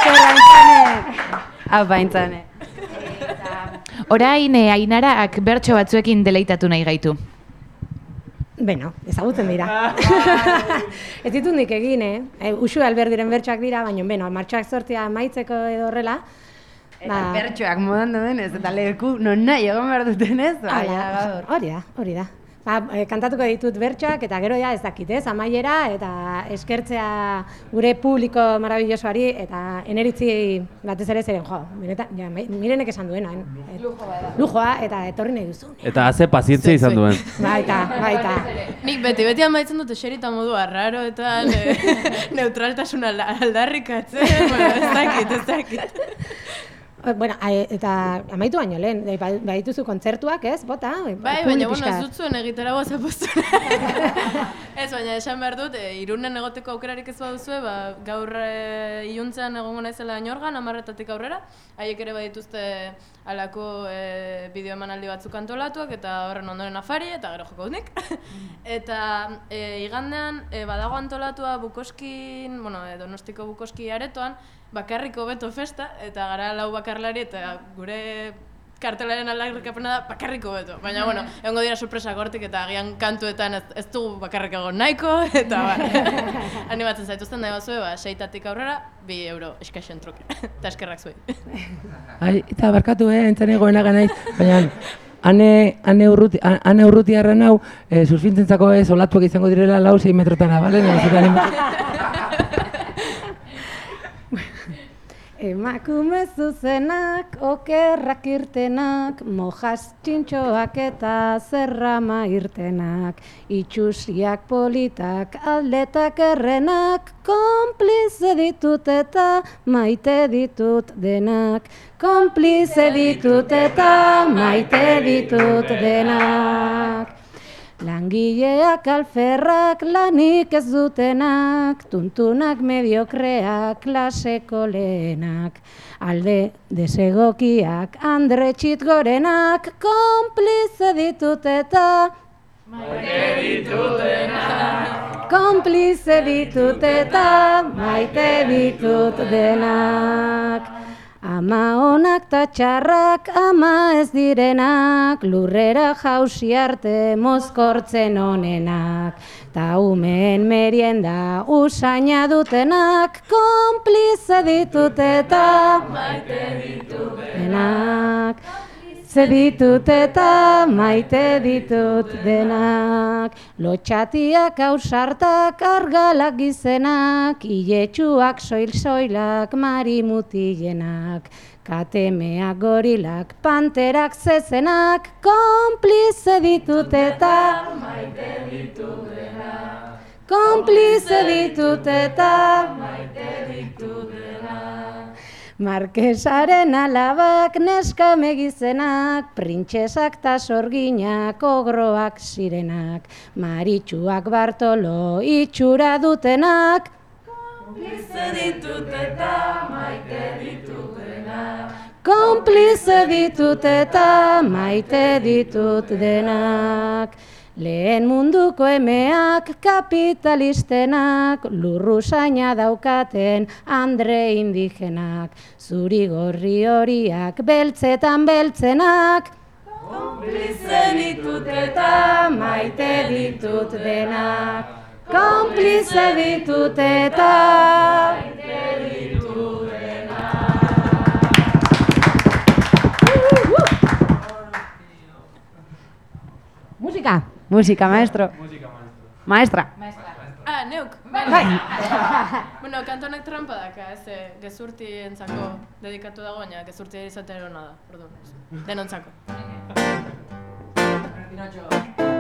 Apa, aintzane. Orain, eh, Ainarak bertso batzuekin deleitatu nahi gaitu. Beno, ezagutzen dira. [LAUGHS] ez ditut nik egin, eh? E, Usu alberdiren bertsoak dira, baina, beno, martxoak sortia maitzeko edo horrela. Eta bertsoak modan denez, eta leku non nahi egon behar dutenez, ba, Hala, gaur. hori da, hori da. Ba, eh, kantatuko ditut bertsoak eta gero ja ez dakit, ez, amaiera eta eskertzea gure publiko marabillosoari eta eneritzi batez ere zeren, jo, benetan, ja, mi- mirenek esan duena. Et, lujoa eta etorri nahi duzu. Eta haze pazientzia izan duen. Baita, baita. Nik beti, beti amaitzen dut eserita modua raro eta ne, [LAUGHS] neutraltasuna alda- aldarrikatzen, bueno, ez dakit, ez dakit. Eh, Bueno, eta amaitu baino lehen, eh, ba- badituzu kontzertuak, ez, bota? Bai, baina, bueno, ez dut zuen egitera goza [LAUGHS] ez, baina esan behar dut, e, irunen egoteko aukerarik ez baduzue, ba, gaur e, iluntzean egongo naizela inorgan, amarretatik aurrera, haiek ere badituzte alako e, bideo emanaldi batzuk antolatuak, eta horren ondoren afari, eta gero joko nik. eta e, igandean, e, badago antolatua Bukoskin, bueno, e, Donostiko Bukoski aretoan, bakarriko beto festa, eta gara lau bakarlari, eta gure kartelaren aldarrikapena da bakarriko beto. Baina, bueno, egongo dira sorpresa gortik eta agian kantuetan ez, ez dugu bakarrik egon nahiko, [LAUGHS] eta ba, [LAUGHS] animatzen zaituzten nahi bazue, ba, seitatik aurrera, bi euro eskaixen truke. [LAUGHS] eta eskerrak zuei. Ai, eta barkatu, eh, entzan egoenaga naiz, baina ane, ane, urruti, ane urrutiarra nau, e, surfintentzako ez olatuak izango direla lau 6 metrotara, bale? Emakume zuzenak, okerrak irtenak, mojas txintxoak eta zerrama irtenak, itxusiak politak, aldetak errenak, konplize ditut eta maite ditut denak, konplize ditut eta maite ditut denak. Langileak alferrak lanik ez dutenak, tuntunak mediokreak klaseko lehenak, alde desegokiak andretxit gorenak, konplize ditut eta konplize ditut eta maite ditut denak. Ama onak ta txarrak, ama ez direnak, lurrera jausi arte mozkortzen onenak. Ta umeen merienda usaina dutenak, konplize ditut eta maite ditut denak. Ze ditut eta maite ditut denak, lotxatiak ausartak argalak gizenak, iletsuak soil-soilak marimutilenak, katemeak gorilak, panterak zezenak, konplize ditut eta maite ditut denak. Konplize ditut eta maite ditut denak. Markesaren alabak neska megizenak, printxesak ta sorginak, ogroak zirenak, maritxuak bartolo itxura dutenak, Konplize ditut eta maite ditut denak. konplize ditut eta maite ditut denak. Lehen munduko emeak kapitalistenak, lurrusaina daukaten andre indigenak, zuri gorri horiak beltzetan beltzenak, Konplize ditut eta maite ditut denak, konplize ditut eta maite ditut Musika. Musika, maestro. Maestra. Ah, neuk. Bai. [LAUGHS] bueno, kantu honek trampa daka, ez, eh, gezurti entzako dedikatu dago, baina gezurti izatea erona da, orduan. Denontzako. Amaika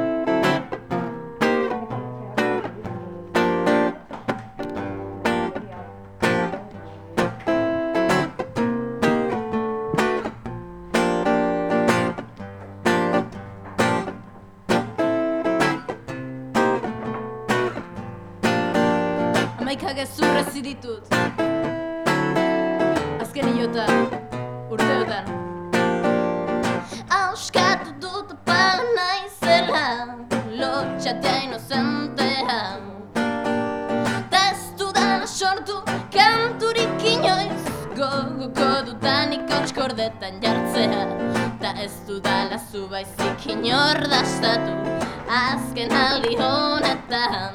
inor dastatu Azken aldi honetan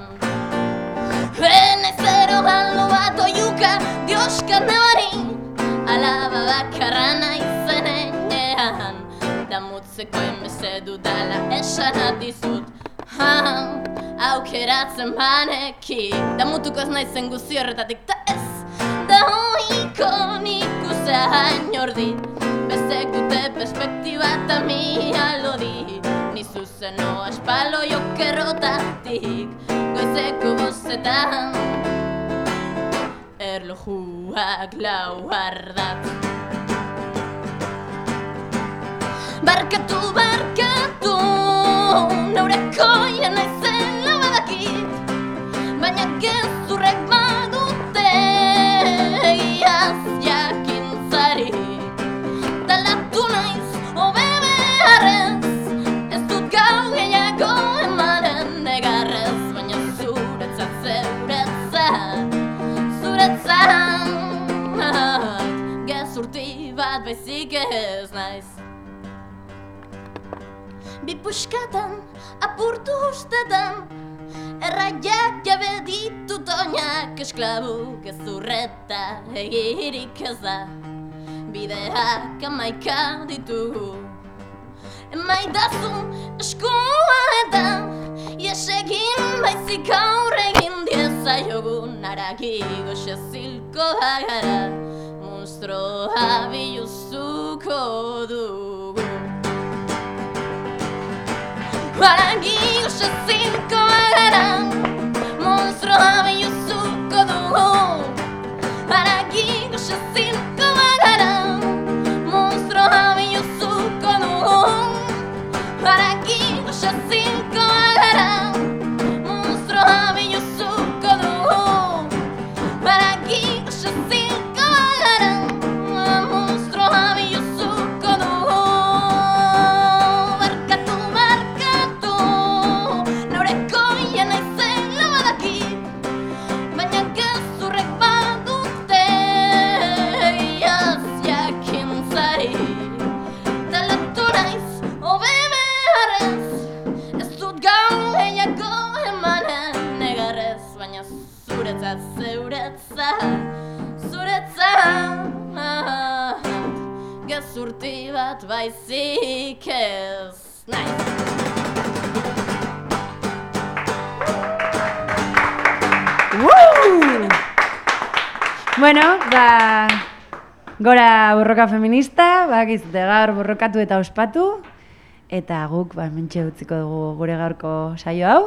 Benezero halo bat oiuka Dioska nabari Alaba bakarra naizen enean Damutzeko enbeze dudala esan dizut ha, Aukeratzen baneki Damutuko ez naizen guzi horretatik Ta ez da hoiko nik usain ordi Bezek dute perspektiba eta mi Ni zuzeno aspalo jokerrotatik Goizeko bostetan Erlojuak lau ardat Barkatu, barkatu Neureko ira naizela badakit Baina gezurrek badute Iaz jakintzari ez naiz Bi puskatan, apurtu ustetan Erraiak jabe ditut oinak esklabu gezurreta egirik ez da Bideak amaika ditugu Emaidazu eskua eta Ies egin baizik aurre egin diezaiogun Aragi goxe zilkoa gara Monstruoa biluzuko dugu Aragi goxe zilkoa gara Monstruoa biluzuko dugu Gezurti bat baizik ez naiz! Bueno, ba, gora borroka feminista, bakizute gaur borrokatu eta ospatu, eta guk, ba, mentxe utziko dugu gure gaurko saio hau.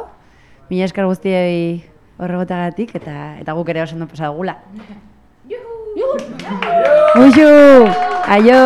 Mila esker guztiei horregotagatik, eta, eta guk ere oso ondo pasa dugula. Muxu! Aio!